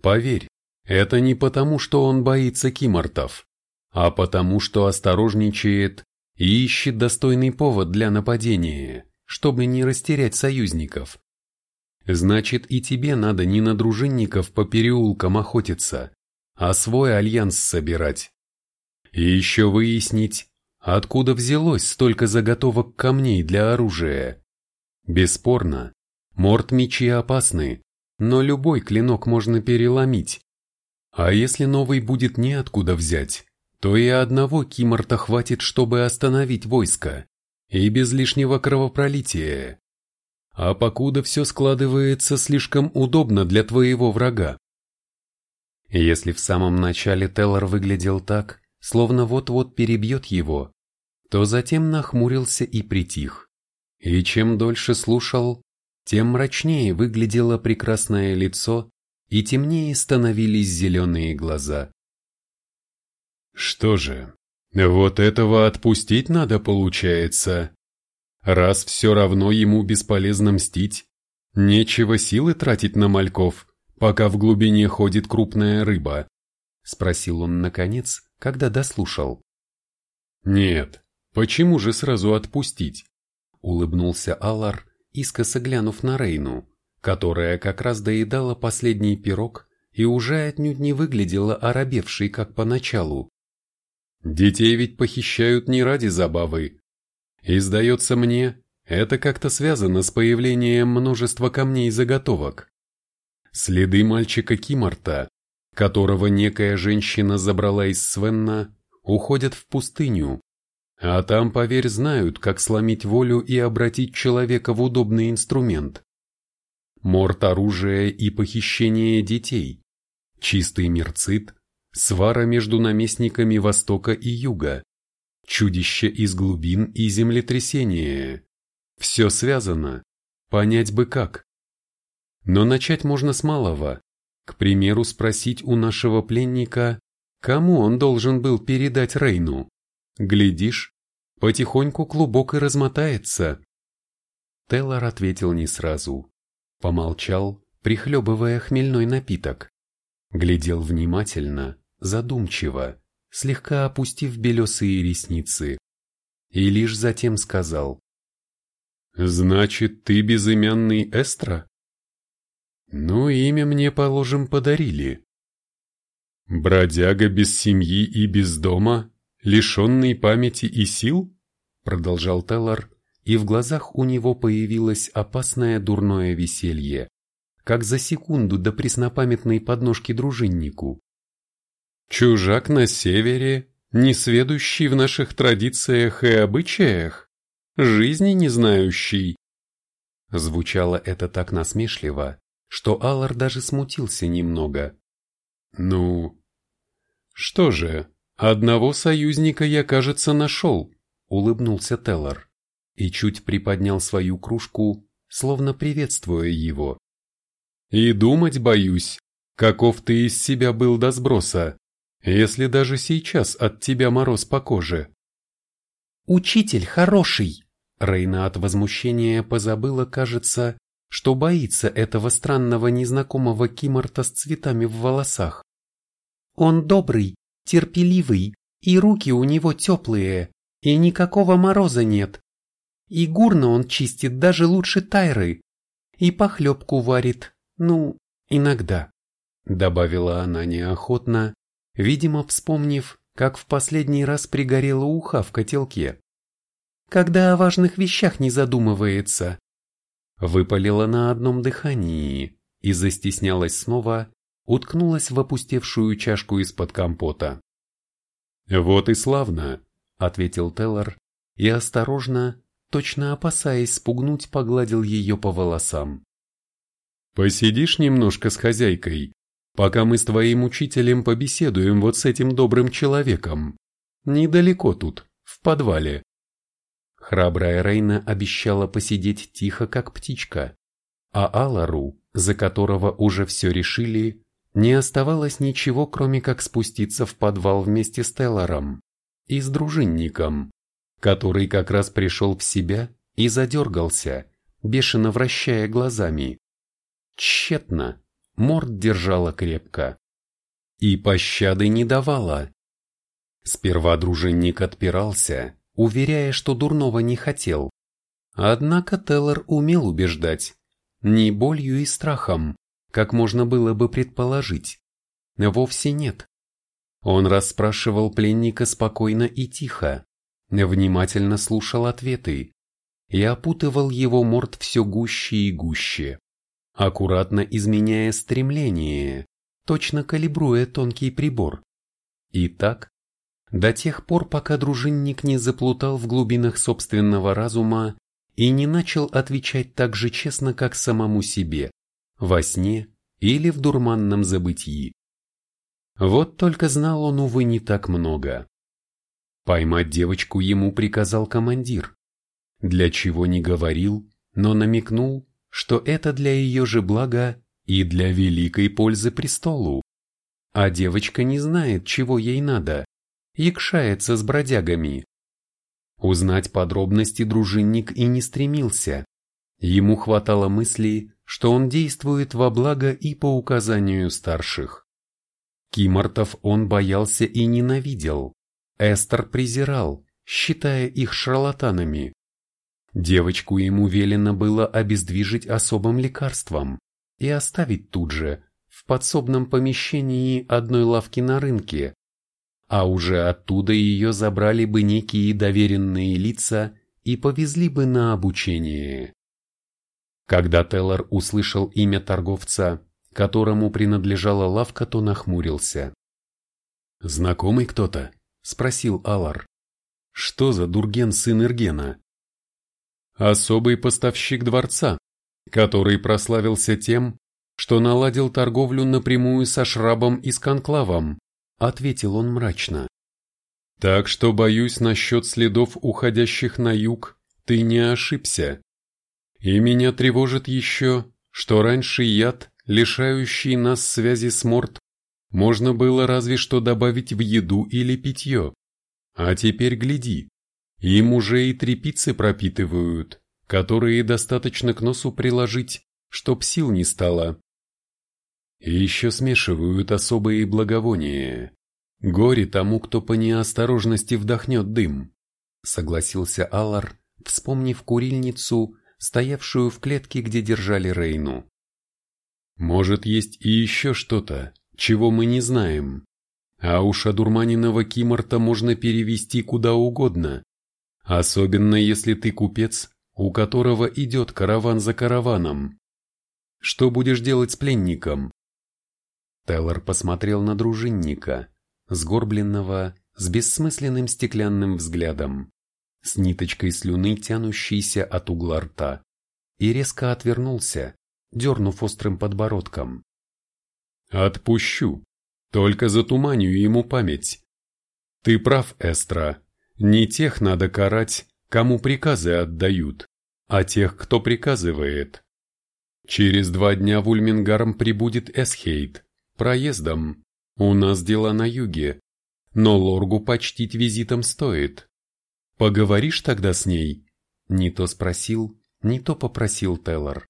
поверь, это не потому, что он боится кимортов, а потому, что осторожничает и ищет достойный повод для нападения, чтобы не растерять союзников. Значит, и тебе надо не на дружинников по переулкам охотиться, а свой альянс собирать. И еще выяснить, откуда взялось столько заготовок камней для оружия. Бесспорно, морт-мечи опасны, но любой клинок можно переломить. А если новый будет неоткуда взять, то и одного киморта хватит, чтобы остановить войско, и без лишнего кровопролития. А покуда все складывается слишком удобно для твоего врага. Если в самом начале Теллор выглядел так, словно вот-вот перебьет его, то затем нахмурился и притих. И чем дольше слушал, тем мрачнее выглядело прекрасное лицо и темнее становились зеленые глаза. Что же, вот этого отпустить надо, получается. Раз все равно ему бесполезно мстить, нечего силы тратить на мальков, пока в глубине ходит крупная рыба, спросил он наконец, когда дослушал. Нет, почему же сразу отпустить? Улыбнулся Алар, искоса глянув на Рейну, которая как раз доедала последний пирог и уже отнюдь не выглядела оробевшей, как поначалу. Детей ведь похищают не ради забавы. И сдается мне, это как-то связано с появлением множества камней заготовок. Следы мальчика Кимарта, которого некая женщина забрала из Свенна, уходят в пустыню, а там, поверь, знают, как сломить волю и обратить человека в удобный инструмент. Морт оружия и похищение детей, чистый мерцит, свара между наместниками Востока и Юга, чудище из глубин и землетрясение. Все связано, понять бы как. Но начать можно с малого. К примеру, спросить у нашего пленника, кому он должен был передать Рейну. Глядишь, потихоньку клубок и размотается. Теллар ответил не сразу. Помолчал, прихлебывая хмельной напиток. Глядел внимательно, задумчиво, слегка опустив белесые ресницы, и лишь затем сказал. «Значит, ты безымянный Эстра?» «Ну, имя мне, положим, подарили». «Бродяга без семьи и без дома, лишенный памяти и сил?» Продолжал Теллар, и в глазах у него появилось опасное дурное веселье, как за секунду до преснопамятной подножки дружиннику. Чужак на севере, несведущий в наших традициях и обычаях, жизни не знающий. Звучало это так насмешливо, что Аллар даже смутился немного. Ну, что же, одного союзника я, кажется, нашел, улыбнулся Теллар и чуть приподнял свою кружку, словно приветствуя его. И думать боюсь, каков ты из себя был до сброса если даже сейчас от тебя мороз по коже. «Учитель хороший!» Рейна от возмущения позабыла, кажется, что боится этого странного незнакомого киморта с цветами в волосах. «Он добрый, терпеливый, и руки у него теплые, и никакого мороза нет. И гурно он чистит даже лучше Тайры, и похлебку варит, ну, иногда», добавила она неохотно, видимо, вспомнив, как в последний раз пригорела уха в котелке. Когда о важных вещах не задумывается. Выпалила на одном дыхании и застеснялась снова, уткнулась в опустевшую чашку из-под компота. «Вот и славно», — ответил Теллар и осторожно, точно опасаясь спугнуть, погладил ее по волосам. «Посидишь немножко с хозяйкой, пока мы с твоим учителем побеседуем вот с этим добрым человеком. Недалеко тут, в подвале. Храбрая Рейна обещала посидеть тихо, как птичка, а Алару, за которого уже все решили, не оставалось ничего, кроме как спуститься в подвал вместе с Теллором и с дружинником, который как раз пришел в себя и задергался, бешено вращая глазами. Тщетно, морд держала крепко. И пощады не давала. Сперва дружинник отпирался, уверяя, что дурного не хотел. Однако Теллер умел убеждать, не болью и страхом, как можно было бы предположить. Вовсе нет. Он расспрашивал пленника спокойно и тихо, внимательно слушал ответы и опутывал его морд все гуще и гуще, аккуратно изменяя стремление, точно калибруя тонкий прибор. И так, до тех пор, пока дружинник не заплутал в глубинах собственного разума и не начал отвечать так же честно, как самому себе, во сне или в дурманном забытии. Вот только знал он, увы, не так много. Поймать девочку ему приказал командир, для чего не говорил, но намекнул, что это для ее же блага и для великой пользы престолу. А девочка не знает, чего ей надо, якшается с бродягами. Узнать подробности дружинник и не стремился. Ему хватало мысли, что он действует во благо и по указанию старших. Кимортов он боялся и ненавидел. Эстер презирал, считая их шарлатанами. Девочку ему велено было обездвижить особым лекарством и оставить тут же, в подсобном помещении одной лавки на рынке, а уже оттуда ее забрали бы некие доверенные лица и повезли бы на обучение. Когда Теллер услышал имя торговца, которому принадлежала лавка, то нахмурился. «Знакомый кто-то?» – спросил Алар. «Что за Дурген сын Иргена?» «Особый поставщик дворца, который прославился тем, что наладил торговлю напрямую со Шрабом и с Конклавом», – ответил он мрачно. «Так что, боюсь, насчет следов, уходящих на юг, ты не ошибся. И меня тревожит еще, что раньше яд, лишающий нас связи с Морт, можно было разве что добавить в еду или питье. А теперь гляди, им уже и трепицы пропитывают, которые достаточно к носу приложить, чтоб сил не стало. И еще смешивают особые благовония. Горе тому, кто по неосторожности вдохнет дым, согласился Аллар, вспомнив курильницу, стоявшую в клетке, где держали Рейну. Может, есть и еще что-то, чего мы не знаем. А уж одурманенного Киморта можно перевести куда угодно. Особенно если ты купец, у которого идет караван за караваном. Что будешь делать с пленником? Теллор посмотрел на дружинника, сгорбленного, с бессмысленным стеклянным взглядом, с ниточкой слюны, тянущейся от угла рта, и резко отвернулся, дернув острым подбородком. «Отпущу, только затуманю ему память. Ты прав, Эстра, не тех надо карать, кому приказы отдают, а тех, кто приказывает. Через два дня в Ульмингарм прибудет Эсхейт, проездом. У нас дела на юге, но Лоргу почтить визитом стоит. Поговоришь тогда с ней?» Не то спросил, не то попросил Теллор.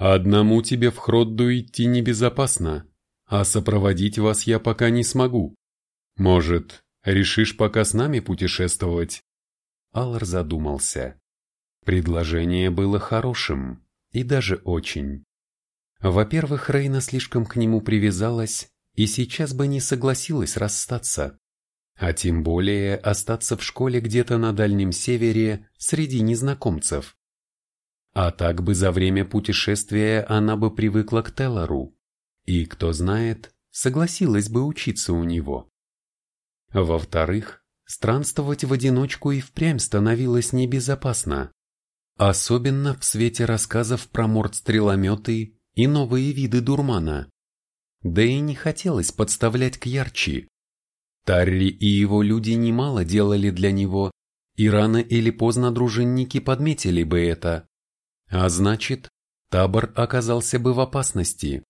Одному тебе в Хродду идти небезопасно, а сопроводить вас я пока не смогу. Может, решишь пока с нами путешествовать?» Аллар задумался. Предложение было хорошим, и даже очень. Во-первых, Рейна слишком к нему привязалась и сейчас бы не согласилась расстаться. А тем более остаться в школе где-то на Дальнем Севере среди незнакомцев. А так бы за время путешествия она бы привыкла к Теллору, и, кто знает, согласилась бы учиться у него. Во-вторых, странствовать в одиночку и впрямь становилось небезопасно, особенно в свете рассказов про морд-стрелометы и новые виды дурмана. Да и не хотелось подставлять к ярче. Тарри и его люди немало делали для него, и рано или поздно дружинники подметили бы это. А значит, табор оказался бы в опасности.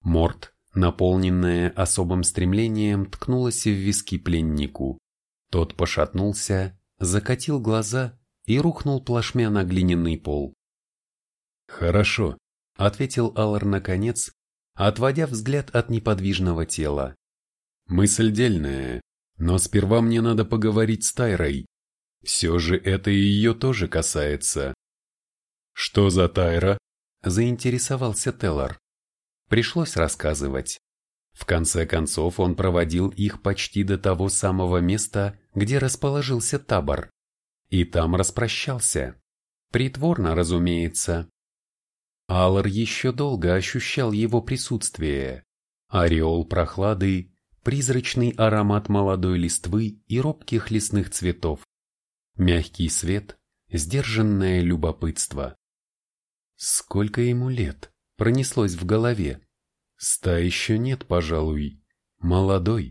Морт, наполненная особым стремлением, ткнулась в виски пленнику. Тот пошатнулся, закатил глаза и рухнул плашмя на глиняный пол. «Хорошо», — ответил Аллар наконец, отводя взгляд от неподвижного тела. «Мысль дельная, но сперва мне надо поговорить с Тайрой. Все же это и ее тоже касается». «Что за Тайра?» – заинтересовался Теллар. Пришлось рассказывать. В конце концов он проводил их почти до того самого места, где расположился табор. И там распрощался. Притворно, разумеется. Аллар еще долго ощущал его присутствие. Ореол прохлады, призрачный аромат молодой листвы и робких лесных цветов. Мягкий свет, сдержанное любопытство. Сколько ему лет? Пронеслось в голове. Ста еще нет, пожалуй. Молодой.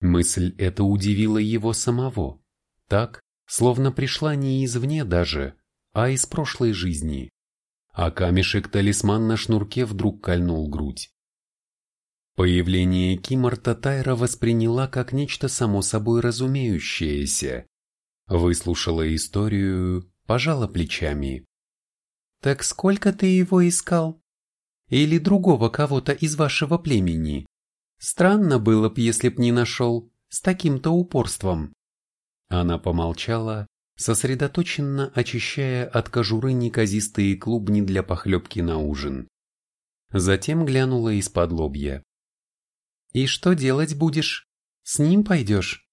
Мысль эта удивила его самого. Так, словно пришла не извне даже, а из прошлой жизни. А камешек-талисман на шнурке вдруг кольнул грудь. Появление Кимарта Тайра восприняла как нечто само собой разумеющееся. Выслушала историю, пожала плечами. Так сколько ты его искал? Или другого кого-то из вашего племени? Странно было б, если б не нашел, с таким-то упорством. Она помолчала, сосредоточенно очищая от кожуры неказистые клубни для похлебки на ужин. Затем глянула из-под лобья. «И что делать будешь? С ним пойдешь?»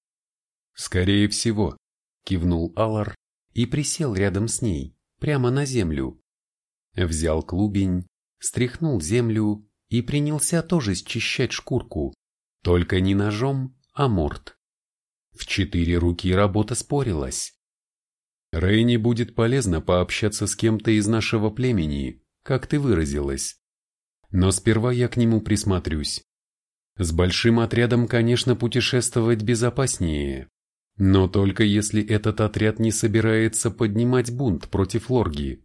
«Скорее всего», — кивнул Алар и присел рядом с ней, прямо на землю. Взял клубень, стряхнул землю и принялся тоже счищать шкурку, только не ножом, а морд. В четыре руки работа спорилась. Рейни будет полезно пообщаться с кем-то из нашего племени, как ты выразилась. Но сперва я к нему присмотрюсь. С большим отрядом, конечно, путешествовать безопаснее, но только если этот отряд не собирается поднимать бунт против Лорги.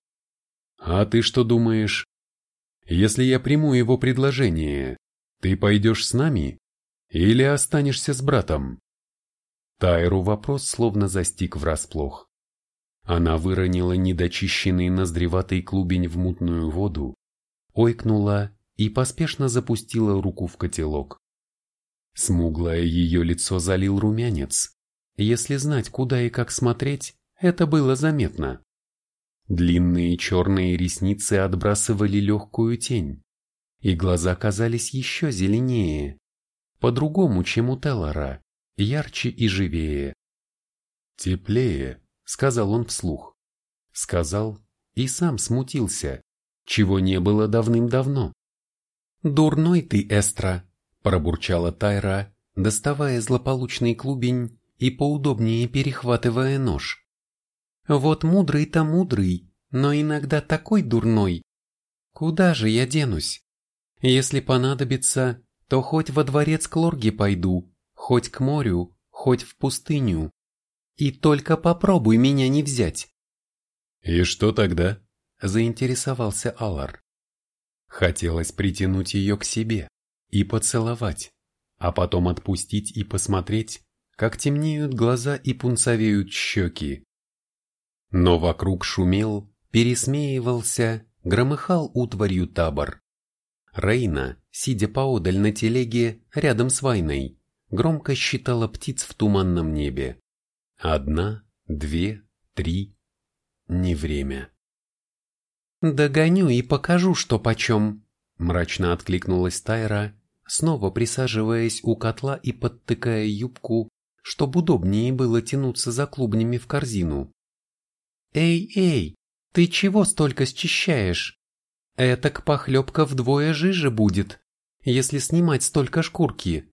А ты что думаешь? Если я приму его предложение, ты пойдешь с нами или останешься с братом? Тайру вопрос словно застиг врасплох. Она выронила недочищенный ноздреватый клубень в мутную воду, ойкнула и поспешно запустила руку в котелок. Смуглое ее лицо залил румянец. Если знать, куда и как смотреть, это было заметно. Длинные черные ресницы отбрасывали легкую тень, и глаза казались еще зеленее, по-другому, чем у Теллора, ярче и живее. «Теплее», — сказал он вслух. Сказал и сам смутился, чего не было давным-давно. «Дурной ты, Эстра», — пробурчала Тайра, доставая злополучный клубень и поудобнее перехватывая нож. Вот мудрый-то мудрый, но иногда такой дурной. Куда же я денусь? Если понадобится, то хоть во дворец Клорги пойду, хоть к морю, хоть в пустыню. И только попробуй меня не взять. И что тогда? Заинтересовался Алар. Хотелось притянуть ее к себе и поцеловать, а потом отпустить и посмотреть, как темнеют глаза и пунцовеют щеки. Но вокруг шумел, пересмеивался, громыхал утварью табор. Рейна, сидя поодаль на телеге, рядом с Вайной, громко считала птиц в туманном небе. Одна, две, три. Не время. «Догоню и покажу, что почем», — мрачно откликнулась Тайра, снова присаживаясь у котла и подтыкая юбку, чтобы удобнее было тянуться за клубнями в корзину. «Эй, эй, ты чего столько счищаешь? Этак похлебка вдвое жиже будет, если снимать столько шкурки.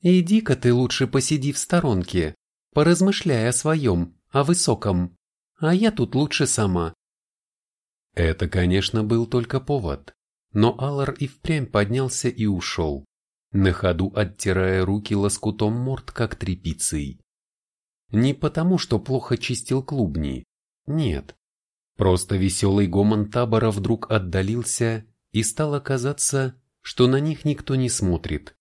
Иди-ка ты лучше посиди в сторонке, поразмышляй о своем, о высоком, а я тут лучше сама». Это, конечно, был только повод, но Аллар и впрямь поднялся и ушел, на ходу оттирая руки лоскутом морд, как тряпицей. Не потому, что плохо чистил клубни, нет. Просто веселый гомон табора вдруг отдалился и стало казаться, что на них никто не смотрит.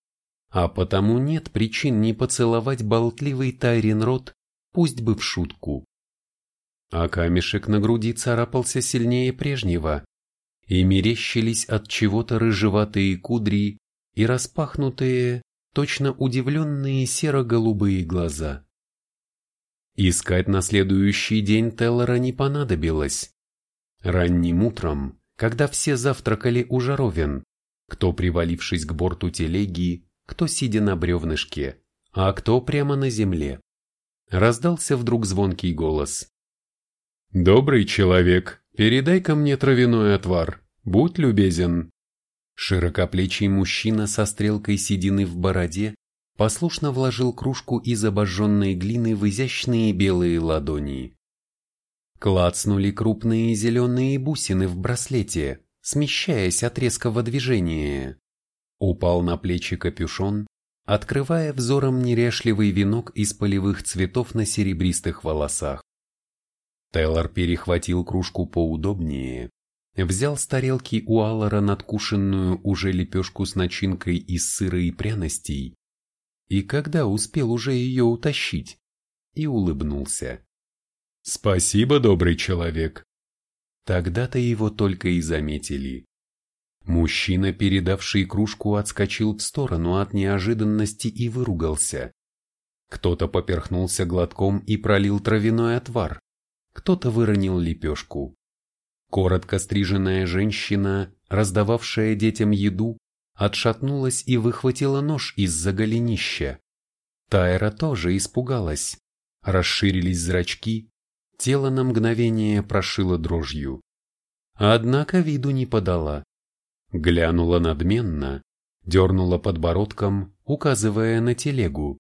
А потому нет причин не поцеловать болтливый Тайрин рот, пусть бы в шутку. а камешек на груди царапался сильнее прежнего, и мерещились от чего-то рыжеватые кудри и распахнутые, точно удивленные серо-голубые глаза. Искать на следующий день Теллора не понадобилось. Ранним утром, когда все завтракали у жаровин, кто привалившись к борту телеги, кто сидя на бревнышке, а кто прямо на земле, раздался вдруг звонкий голос. «Добрый человек, передай-ка мне травяной отвар, будь любезен». Широкоплечий мужчина со стрелкой седины в бороде послушно вложил кружку из обожженной глины в изящные белые ладони. Клацнули крупные зеленые бусины в браслете, смещаясь от резкого движения. Упал на плечи капюшон, открывая взором неряшливый венок из полевых цветов на серебристых волосах. Тейлор перехватил кружку поудобнее, взял с тарелки у Аллара надкушенную уже лепешку с начинкой из сыра и пряностей, и когда успел уже ее утащить, и улыбнулся. «Спасибо, добрый человек!» Тогда-то его только и заметили. Мужчина, передавший кружку, отскочил в сторону от неожиданности и выругался. Кто-то поперхнулся глотком и пролил травяной отвар, кто-то выронил лепешку. Коротко стриженная женщина, раздававшая детям еду, отшатнулась и выхватила нож из-за голенища. Тайра тоже испугалась. Расширились зрачки, тело на мгновение прошило дрожью. Однако виду не подала. Глянула надменно, дернула подбородком, указывая на телегу.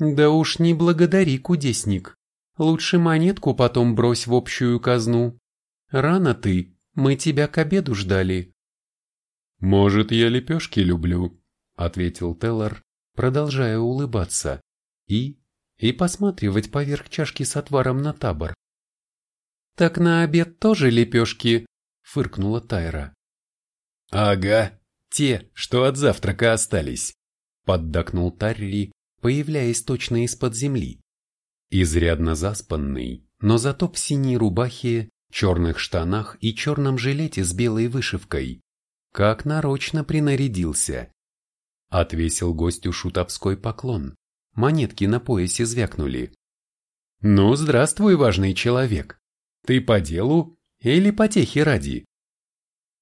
«Да уж не благодари, кудесник. Лучше монетку потом брось в общую казну. Рано ты, мы тебя к обеду ждали». «Может, я лепешки люблю», — ответил Теллар, продолжая улыбаться, и... и посматривать поверх чашки с отваром на табор. «Так на обед тоже лепешки?» — фыркнула Тайра. «Ага, те, что от завтрака остались», — поддакнул Тарри, появляясь точно из-под земли. Изрядно заспанный, но зато в синей рубахе, черных штанах и черном жилете с белой вышивкой. Как нарочно принарядился. Отвесил гостю шутовской поклон. Монетки на поясе звякнули. «Ну, здравствуй, важный человек. Ты по делу или потехи ради?»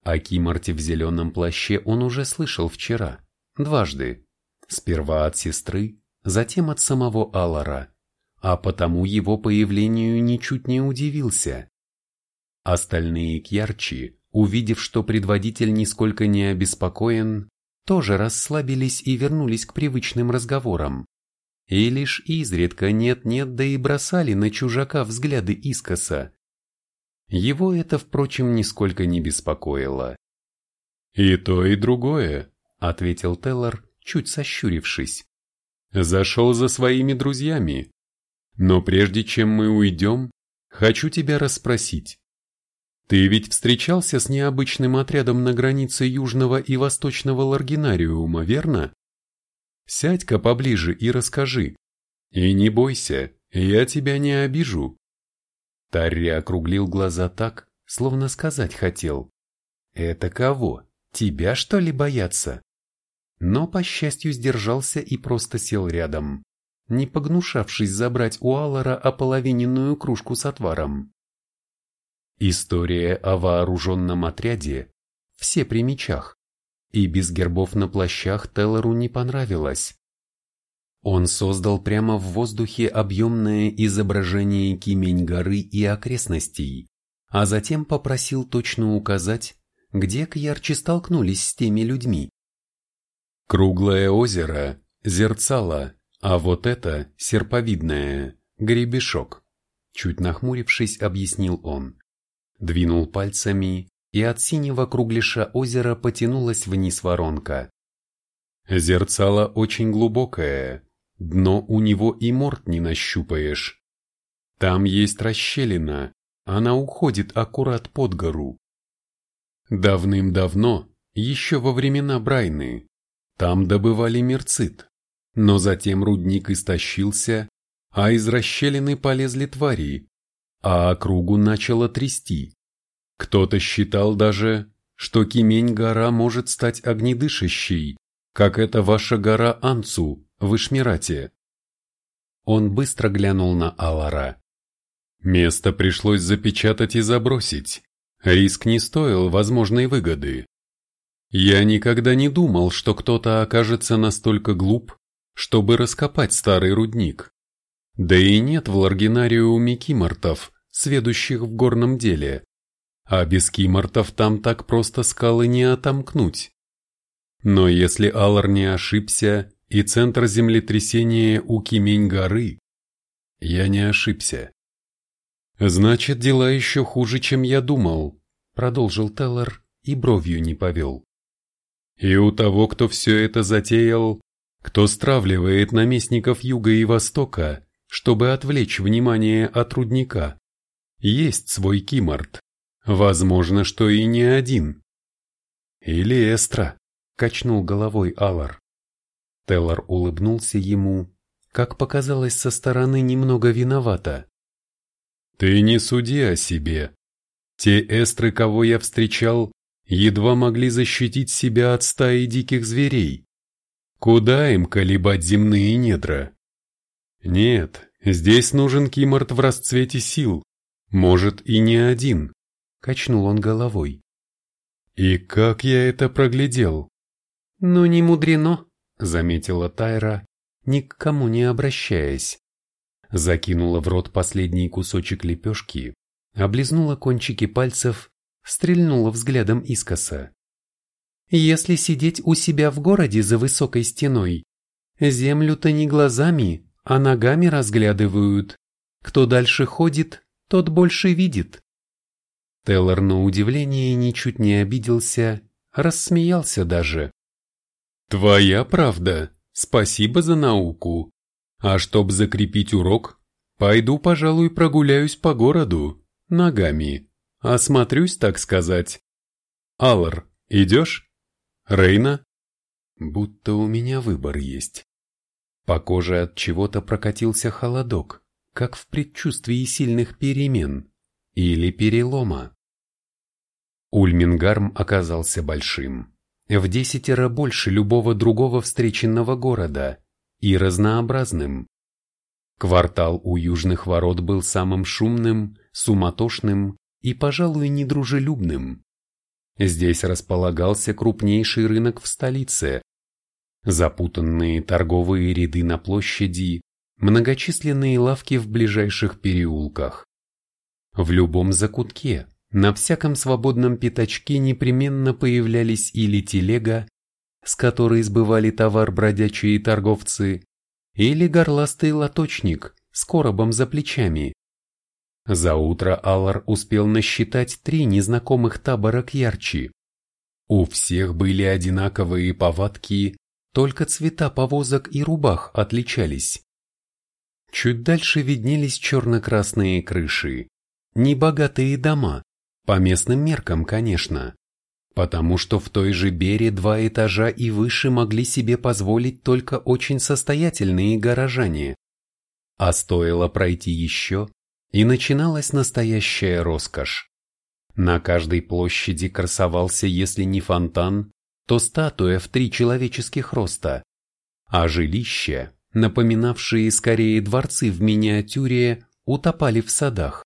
О Киморте в зеленом плаще он уже слышал вчера, дважды. Сперва от сестры, затем от самого Алара, а потому его появлению ничуть не удивился. Остальные кьярчи, увидев, что предводитель нисколько не обеспокоен, тоже расслабились и вернулись к привычным разговорам. И лишь изредка нет-нет, да и бросали на чужака взгляды искоса, его это, впрочем, нисколько не беспокоило. «И то, и другое», — ответил Теллар, чуть сощурившись. «Зашел за своими друзьями. Но прежде чем мы уйдем, хочу тебя расспросить. Ты ведь встречался с необычным отрядом на границе Южного и Восточного Ларгинариума, верно? Сядь-ка поближе и расскажи. И не бойся, я тебя не обижу. Тарри округлил глаза так, словно сказать хотел. «Это кого? Тебя, что ли, бояться?» Но, по счастью, сдержался и просто сел рядом, не погнушавшись забрать у Аллара ополовиненную кружку с отваром. История о вооруженном отряде, все при мечах, и без гербов на плащах Теллору не понравилась. Он создал прямо в воздухе объемное изображение Кимень горы и окрестностей, а затем попросил точно указать, где Кьярчи столкнулись с теми людьми. Круглое озеро, зерцало, а вот это серповидное, гребешок. Чуть нахмурившись, объяснил он. Двинул пальцами, и от синего кругляша озера потянулась вниз воронка. Зерцало очень глубокое, Дно у него и морд не нащупаешь. Там есть расщелина, она уходит аккурат под гору. Давным-давно, еще во времена Брайны, там добывали мерцит, но затем рудник истощился, а из расщелины полезли твари, а округу начало трясти. Кто-то считал даже, что Кимень-гора может стать огнедышащей, как это ваша гора Анцу в Ишмирате. Он быстро глянул на Алара. Место пришлось запечатать и забросить. Риск не стоил возможной выгоды. Я никогда не думал, что кто-то окажется настолько глуп, чтобы раскопать старый рудник. Да и нет в Ларгинариуме кимортов, сведущих в горном деле. А без кимортов там так просто скалы не отомкнуть. Но если Аллар не ошибся, и центр землетрясения у Кимень-горы, я не ошибся. Значит, дела еще хуже, чем я думал, продолжил Теллер и бровью не повел. И у того, кто все это затеял, кто стравливает наместников Юга и Востока, чтобы отвлечь внимание от рудника, есть свой Кимарт. Возможно, что и не один. Или Эстра, качнул головой Алар. Теллар улыбнулся ему, как показалось со стороны немного виновато. Ты не суди о себе. Те эстры, кого я встречал, едва могли защитить себя от стаи диких зверей. Куда им колебать земные недра? Нет, здесь нужен Киморт в расцвете сил, может и не один, качнул он головой. И как я это проглядел? Ну не мудрено, заметила Тайра, ни к кому не обращаясь закинула в рот последний кусочек лепешки, облизнула кончики пальцев, стрельнула взглядом искоса. Если сидеть у себя в городе за высокой стеной, землю-то не глазами, а ногами разглядывают. Кто дальше ходит, тот больше видит. Теллор на удивление ничуть не обиделся, рассмеялся даже. «Твоя правда. Спасибо за науку. А чтоб закрепить урок, пойду, пожалуй, прогуляюсь по городу, ногами, осмотрюсь, так сказать. Аллар, идешь? Рейна? Будто у меня выбор есть. По коже от чего-то прокатился холодок, как в предчувствии сильных перемен или перелома. Ульмингарм оказался большим, в десятеро больше любого другого встреченного города, и разнообразным. Квартал у южных ворот был самым шумным, суматошным и, пожалуй, недружелюбным. Здесь располагался крупнейший рынок в столице. Запутанные торговые ряды на площади, многочисленные лавки в ближайших переулках. В любом закутке, на всяком свободном пятачке непременно появлялись или телега, с которой сбывали товар бродячие торговцы, или горластый лоточник с коробом за плечами. За утро Аллар успел насчитать три незнакомых табора к ярче. У всех были одинаковые повадки, только цвета повозок и рубах отличались. Чуть дальше виднелись черно-красные крыши, небогатые дома, по местным меркам, конечно потому что в той же Бере два этажа и выше могли себе позволить только очень состоятельные горожане. А стоило пройти еще, и начиналась настоящая роскошь. На каждой площади красовался, если не фонтан, то статуя в три человеческих роста, а жилища, напоминавшие скорее дворцы в миниатюре, утопали в садах.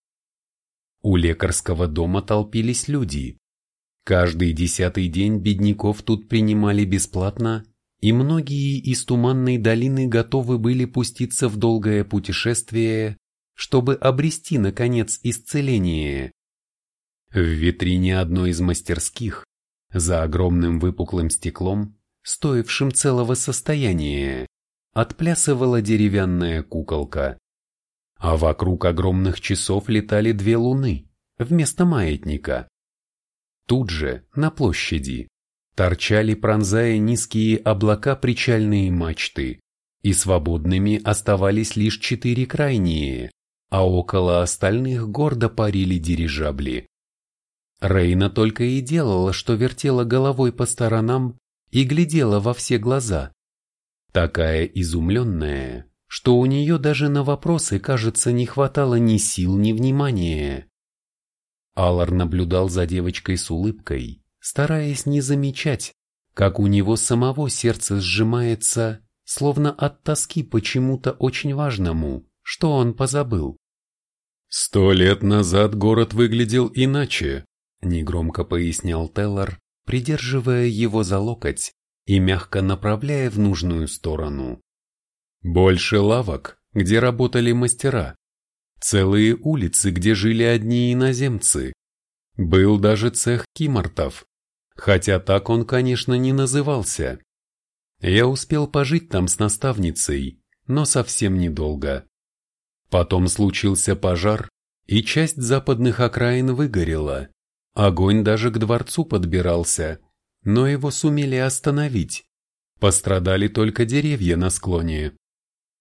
У лекарского дома толпились люди, Каждый десятый день бедняков тут принимали бесплатно, и многие из Туманной долины готовы были пуститься в долгое путешествие, чтобы обрести, наконец, исцеление. В витрине одной из мастерских, за огромным выпуклым стеклом, стоившим целого состояния, отплясывала деревянная куколка. А вокруг огромных часов летали две луны, вместо маятника. Тут же, на площади, торчали, пронзая низкие облака причальные мачты, и свободными оставались лишь четыре крайние, а около остальных гордо парили дирижабли. Рейна только и делала, что вертела головой по сторонам и глядела во все глаза. Такая изумленная, что у нее даже на вопросы, кажется, не хватало ни сил, ни внимания. Аллар наблюдал за девочкой с улыбкой, стараясь не замечать, как у него самого сердце сжимается, словно от тоски почему-то очень важному, что он позабыл. «Сто лет назад город выглядел иначе», — негромко пояснял Теллар, придерживая его за локоть и мягко направляя в нужную сторону. «Больше лавок, где работали мастера, целые улицы, где жили одни иноземцы. Был даже цех кимортов, хотя так он, конечно, не назывался. Я успел пожить там с наставницей, но совсем недолго. Потом случился пожар, и часть западных окраин выгорела. Огонь даже к дворцу подбирался, но его сумели остановить. Пострадали только деревья на склоне.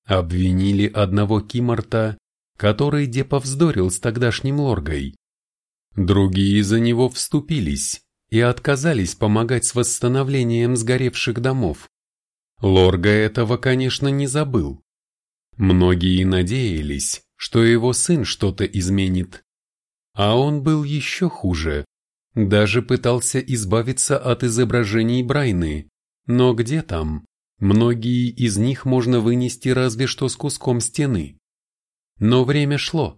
Обвинили одного Киморта, который деповздорил с тогдашним лоргой. Другие за него вступились и отказались помогать с восстановлением сгоревших домов. Лорга этого, конечно, не забыл. Многие надеялись, что его сын что-то изменит. А он был еще хуже. Даже пытался избавиться от изображений Брайны. Но где там? Многие из них можно вынести разве что с куском стены. Но время шло.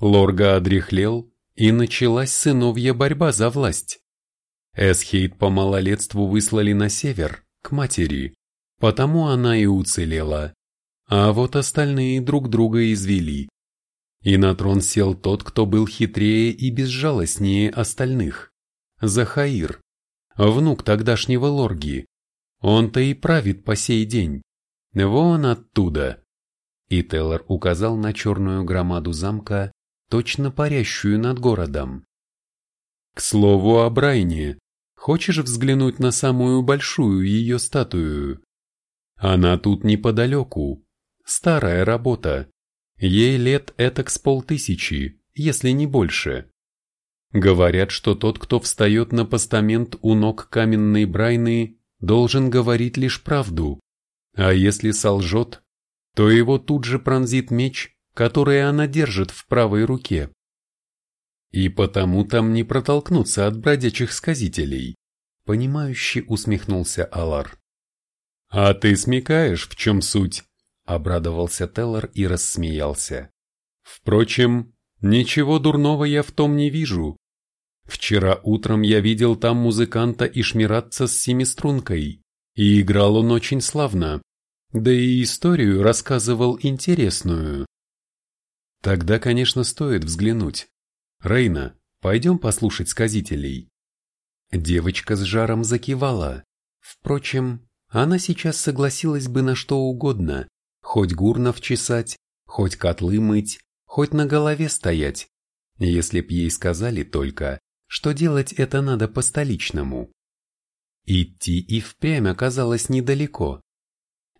Лорга одряхлел, и началась сыновья борьба за власть. Эсхейт по малолетству выслали на север, к матери, потому она и уцелела. А вот остальные друг друга извели. И на трон сел тот, кто был хитрее и безжалостнее остальных. Захаир, внук тогдашнего лорги. Он-то и правит по сей день. Вон оттуда. И Теллар указал на черную громаду замка, точно парящую над городом. К слову о Брайне, хочешь взглянуть на самую большую ее статую? Она тут неподалеку, Старая работа. Ей лет этак с полтысячи, если не больше. Говорят, что тот, кто встает на постамент у ног каменной Брайны, должен говорить лишь правду, а если солжет, то его тут же пронзит меч, который она держит в правой руке. И потому там не протолкнуться от бродячих сказителей, понимающе усмехнулся Алар. А ты смекаешь, в чем суть? Обрадовался Теллар и рассмеялся. Впрочем, ничего дурного я в том не вижу. Вчера утром я видел там музыканта и шмиратца с семистрункой, и играл он очень славно, да и историю рассказывал интересную. Тогда, конечно, стоит взглянуть. Рейна, пойдем послушать сказителей. Девочка с жаром закивала. Впрочем, она сейчас согласилась бы на что угодно, хоть гурнов чесать, хоть котлы мыть, хоть на голове стоять, если б ей сказали только, что делать это надо по-столичному. Идти и впрямь оказалось недалеко.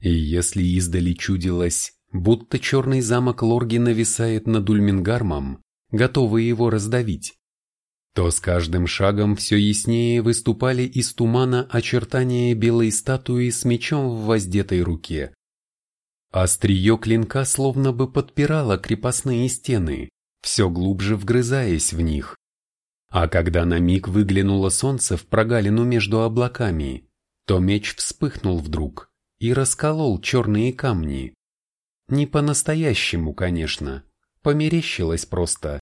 И если издали чудилось, будто черный замок Лорги нависает над Ульмингармом, готовый его раздавить, то с каждым шагом все яснее выступали из тумана очертания белой статуи с мечом в воздетой руке. Острие клинка словно бы подпирало крепостные стены, все глубже вгрызаясь в них. А когда на миг выглянуло солнце в прогалину между облаками, то меч вспыхнул вдруг и расколол черные камни. Не по-настоящему, конечно, померещилось просто.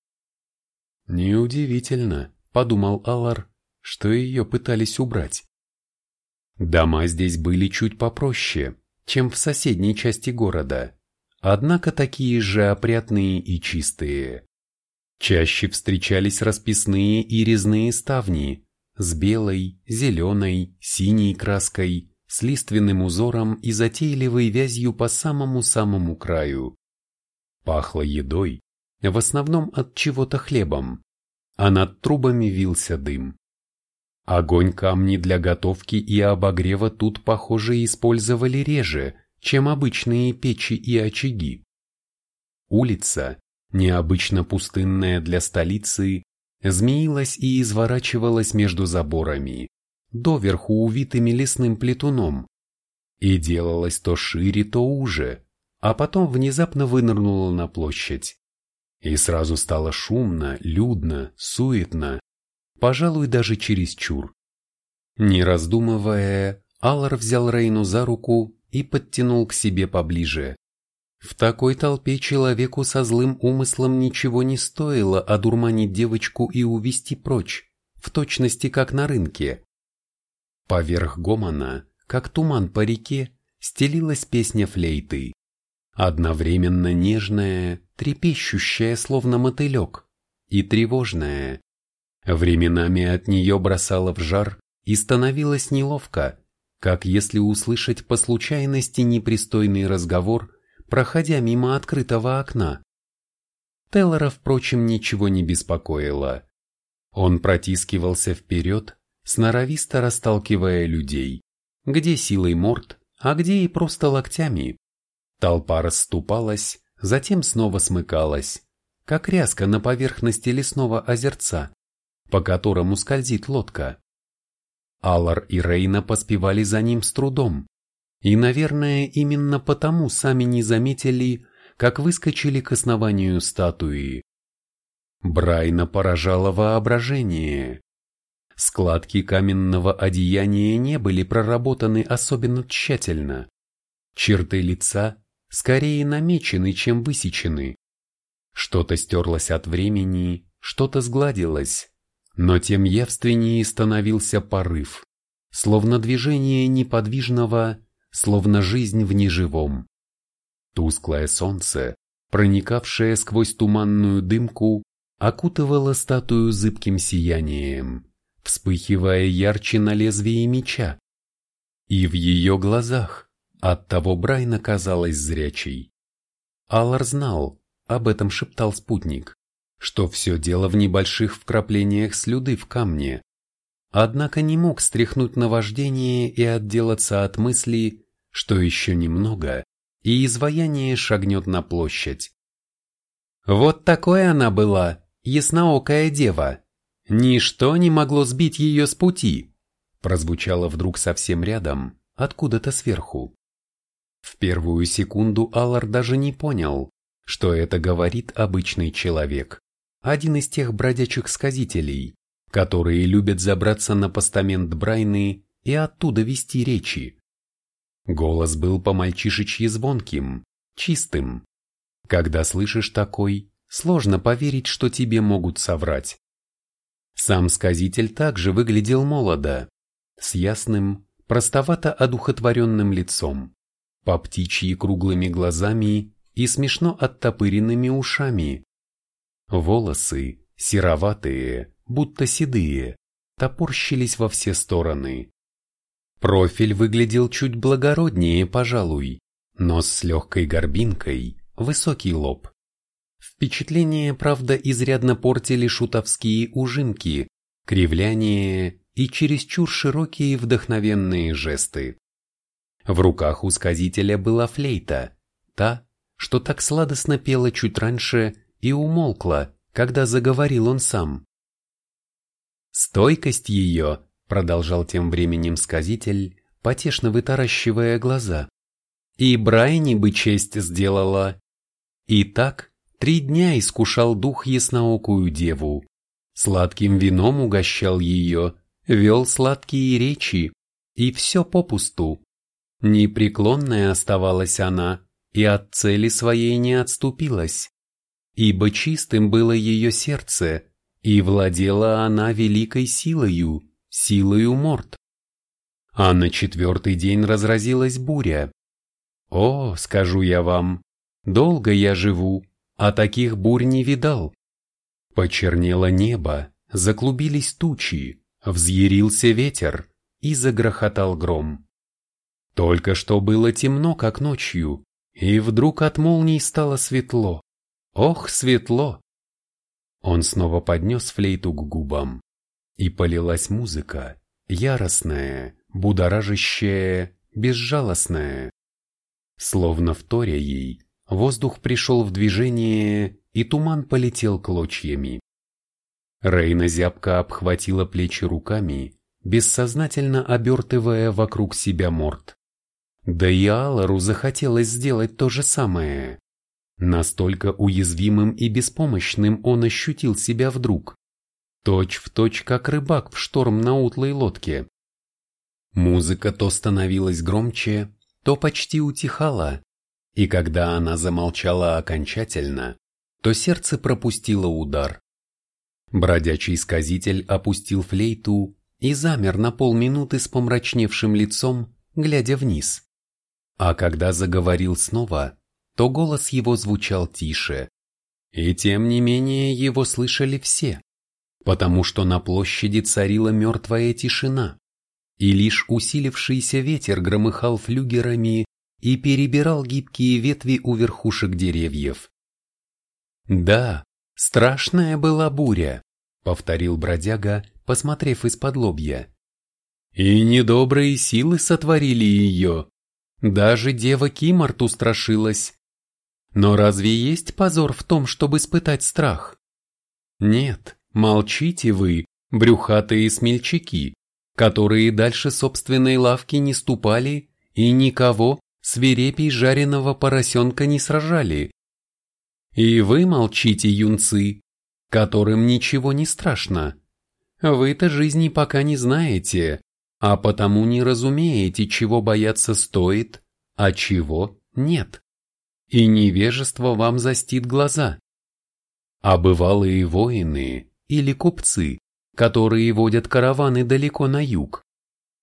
Неудивительно, подумал Алар, что ее пытались убрать. Дома здесь были чуть попроще, чем в соседней части города, однако такие же опрятные и чистые. Чаще встречались расписные и резные ставни с белой, зеленой, синей краской, с лиственным узором и затейливой вязью по самому-самому краю. Пахло едой, в основном от чего-то хлебом, а над трубами вился дым. Огонь камни для готовки и обогрева тут, похоже, использовали реже, чем обычные печи и очаги. Улица, необычно пустынная для столицы, змеилась и изворачивалась между заборами, доверху увитыми лесным плетуном, и делалась то шире, то уже, а потом внезапно вынырнула на площадь. И сразу стало шумно, людно, суетно, пожалуй, даже чересчур. Не раздумывая, Аллар взял Рейну за руку и подтянул к себе поближе. В такой толпе человеку со злым умыслом ничего не стоило одурманить девочку и увести прочь, в точности как на рынке. Поверх гомона, как туман по реке, стелилась песня флейты. Одновременно нежная, трепещущая, словно мотылек, и тревожная. Временами от нее бросало в жар и становилось неловко, как если услышать по случайности непристойный разговор, проходя мимо открытого окна. Теллора, впрочем, ничего не беспокоило. Он протискивался вперед, сноровисто расталкивая людей, где силой морд, а где и просто локтями. Толпа расступалась, затем снова смыкалась, как ряска на поверхности лесного озерца, по которому скользит лодка. Алар и Рейна поспевали за ним с трудом. И, наверное, именно потому сами не заметили, как выскочили к основанию статуи. Брайна поражало воображение. Складки каменного одеяния не были проработаны особенно тщательно. Черты лица скорее намечены, чем высечены. Что-то стерлось от времени, что-то сгладилось, но тем явственнее становился порыв, словно движение неподвижного, словно жизнь в неживом. Тусклое солнце, проникавшее сквозь туманную дымку, окутывало статую зыбким сиянием, вспыхивая ярче на лезвии меча. И в ее глазах оттого Брайна казалась зрячей. Аллар знал, об этом шептал спутник, что все дело в небольших вкраплениях слюды в камне. Однако не мог стряхнуть наваждение и отделаться от мысли, что еще немного, и изваяние шагнет на площадь. Вот такой она была, ясноокая дева. Ничто не могло сбить ее с пути, прозвучало вдруг совсем рядом, откуда-то сверху. В первую секунду Аллар даже не понял, что это говорит обычный человек один из тех бродячих сказителей, которые любят забраться на постамент Брайны и оттуда вести речи. Голос был по-мальчишечьи звонким, чистым. Когда слышишь такой, сложно поверить, что тебе могут соврать. Сам сказитель также выглядел молодо, с ясным, простовато одухотворенным лицом, по птичьи круглыми глазами и смешно оттопыренными ушами, Волосы, сероватые, будто седые, топорщились во все стороны. Профиль выглядел чуть благороднее, пожалуй, нос с легкой горбинкой, высокий лоб. Впечатление, правда, изрядно портили шутовские ужимки, кривляние и чересчур широкие вдохновенные жесты. В руках у сказителя была флейта, та, что так сладостно пела чуть раньше и умолкла, когда заговорил он сам. Стойкость ее, продолжал тем временем сказитель, потешно вытаращивая глаза. И Брайни бы честь сделала. И так три дня искушал дух ясноокую деву. Сладким вином угощал ее, вел сладкие речи, и все попусту. Непреклонная оставалась она, и от цели своей не отступилась ибо чистым было ее сердце, и владела она великой силою, силою морд. А на четвертый день разразилась буря. О, скажу я вам, долго я живу, а таких бурь не видал. Почернело небо, заклубились тучи, взъярился ветер и загрохотал гром. Только что было темно, как ночью, и вдруг от молний стало светло. Ох, светло! Он снова поднес флейту к губам, и полилась музыка, яростная, будоражащая, безжалостная. Словно вторя ей, воздух пришел в движение, и туман полетел клочьями. Рейна зябко обхватила плечи руками, бессознательно обертывая вокруг себя морд. Да и Алару захотелось сделать то же самое. Настолько уязвимым и беспомощным он ощутил себя вдруг. Точь в точь, как рыбак в шторм на утлой лодке. Музыка то становилась громче, то почти утихала, и когда она замолчала окончательно, то сердце пропустило удар. Бродячий сказитель опустил флейту и замер на полминуты с помрачневшим лицом, глядя вниз. А когда заговорил снова, то голос его звучал тише. И тем не менее его слышали все, потому что на площади царила мертвая тишина, и лишь усилившийся ветер громыхал флюгерами и перебирал гибкие ветви у верхушек деревьев. «Да, страшная была буря», — повторил бродяга, посмотрев из-под лобья. «И недобрые силы сотворили ее. Даже дева Кимарт устрашилась. Но разве есть позор в том, чтобы испытать страх? Нет, молчите вы, брюхатые смельчаки, которые дальше собственной лавки не ступали и никого свирепей жареного поросенка не сражали. И вы молчите, юнцы, которым ничего не страшно. Вы-то жизни пока не знаете, а потому не разумеете, чего бояться стоит, а чего нет и невежество вам застит глаза. А бывалые воины или купцы, которые водят караваны далеко на юг,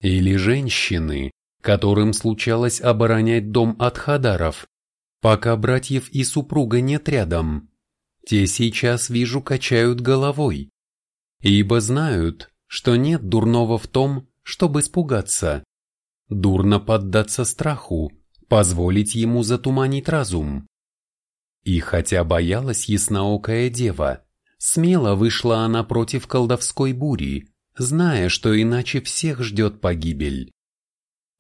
или женщины, которым случалось оборонять дом от хадаров, пока братьев и супруга нет рядом, те сейчас, вижу, качают головой, ибо знают, что нет дурного в том, чтобы испугаться, дурно поддаться страху, позволить ему затуманить разум. И хотя боялась ясноокая дева, смело вышла она против колдовской бури, зная, что иначе всех ждет погибель.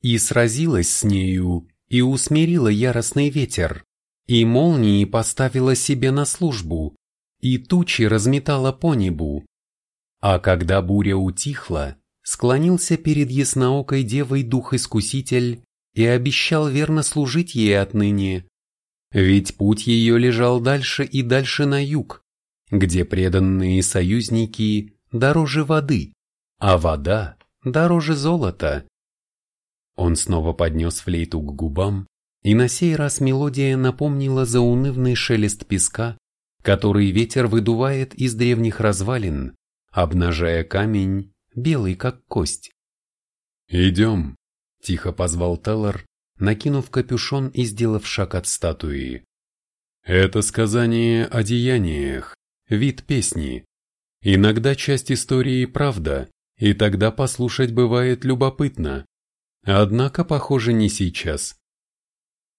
И сразилась с нею, и усмирила яростный ветер, и молнии поставила себе на службу, и тучи разметала по небу. А когда буря утихла, склонился перед ясноокой девой дух-искуситель и обещал верно служить ей отныне. Ведь путь ее лежал дальше и дальше на юг, где преданные союзники дороже воды, а вода дороже золота. Он снова поднес флейту к губам, и на сей раз мелодия напомнила заунывный шелест песка, который ветер выдувает из древних развалин, обнажая камень, белый как кость. «Идем», Тихо позвал Теллар, накинув капюшон и сделав шаг от статуи. Это сказание о деяниях, вид песни. Иногда часть истории правда, и тогда послушать бывает любопытно. Однако, похоже, не сейчас.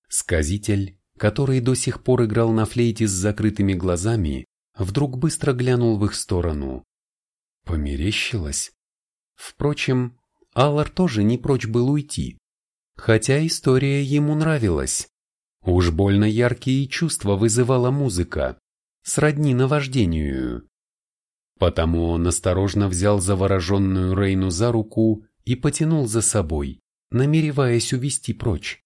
Сказитель, который до сих пор играл на флейте с закрытыми глазами, вдруг быстро глянул в их сторону. Померещилось? Впрочем, Аллар тоже не прочь был уйти, хотя история ему нравилась. Уж больно яркие чувства вызывала музыка, сродни наваждению. Потому он осторожно взял завороженную Рейну за руку и потянул за собой, намереваясь увести прочь.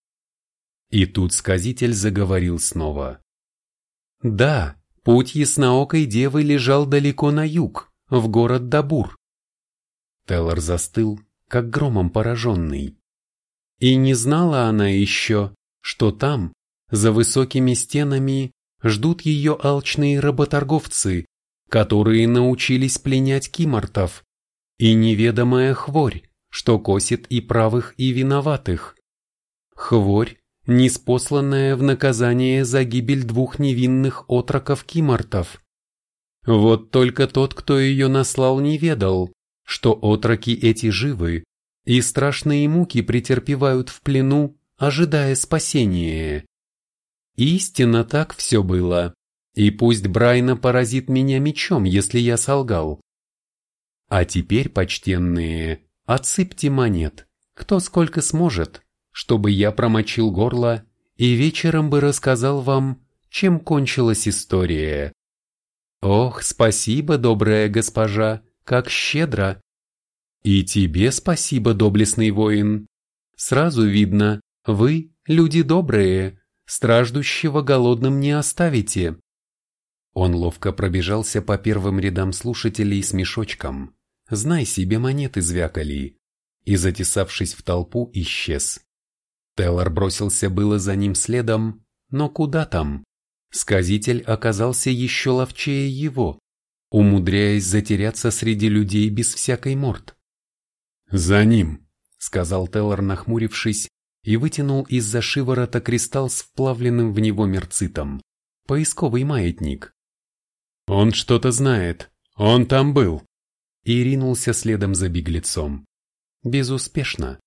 И тут сказитель заговорил снова. Да, путь ясноокой девы лежал далеко на юг, в город Дабур. Теллар застыл, как громом пораженный. И не знала она еще, что там, за высокими стенами, ждут ее алчные работорговцы, которые научились пленять кимортов, и неведомая хворь, что косит и правых, и виноватых. Хворь, неспосланная в наказание за гибель двух невинных отроков кимортов. Вот только тот, кто ее наслал, не ведал, что отроки эти живы и страшные муки претерпевают в плену, ожидая спасения. Истинно так все было, и пусть Брайна поразит меня мечом, если я солгал. А теперь, почтенные, отсыпьте монет, кто сколько сможет, чтобы я промочил горло и вечером бы рассказал вам, чем кончилась история. Ох, спасибо, добрая госпожа, как щедро. И тебе спасибо, доблестный воин. Сразу видно, Вы, люди добрые, страждущего голодным не оставите. Он ловко пробежался по первым рядам слушателей с мешочком. Знай себе, монеты звякали. И, затесавшись в толпу, исчез. Теллор бросился было за ним следом, но куда там? Сказитель оказался еще ловчее его, умудряясь затеряться среди людей без всякой морд. «За ним!» — сказал Теллор, нахмурившись, и вытянул из-за шиворота кристалл с вплавленным в него мерцитом. Поисковый маятник. «Он что-то знает. Он там был!» И ринулся следом за беглецом. Безуспешно.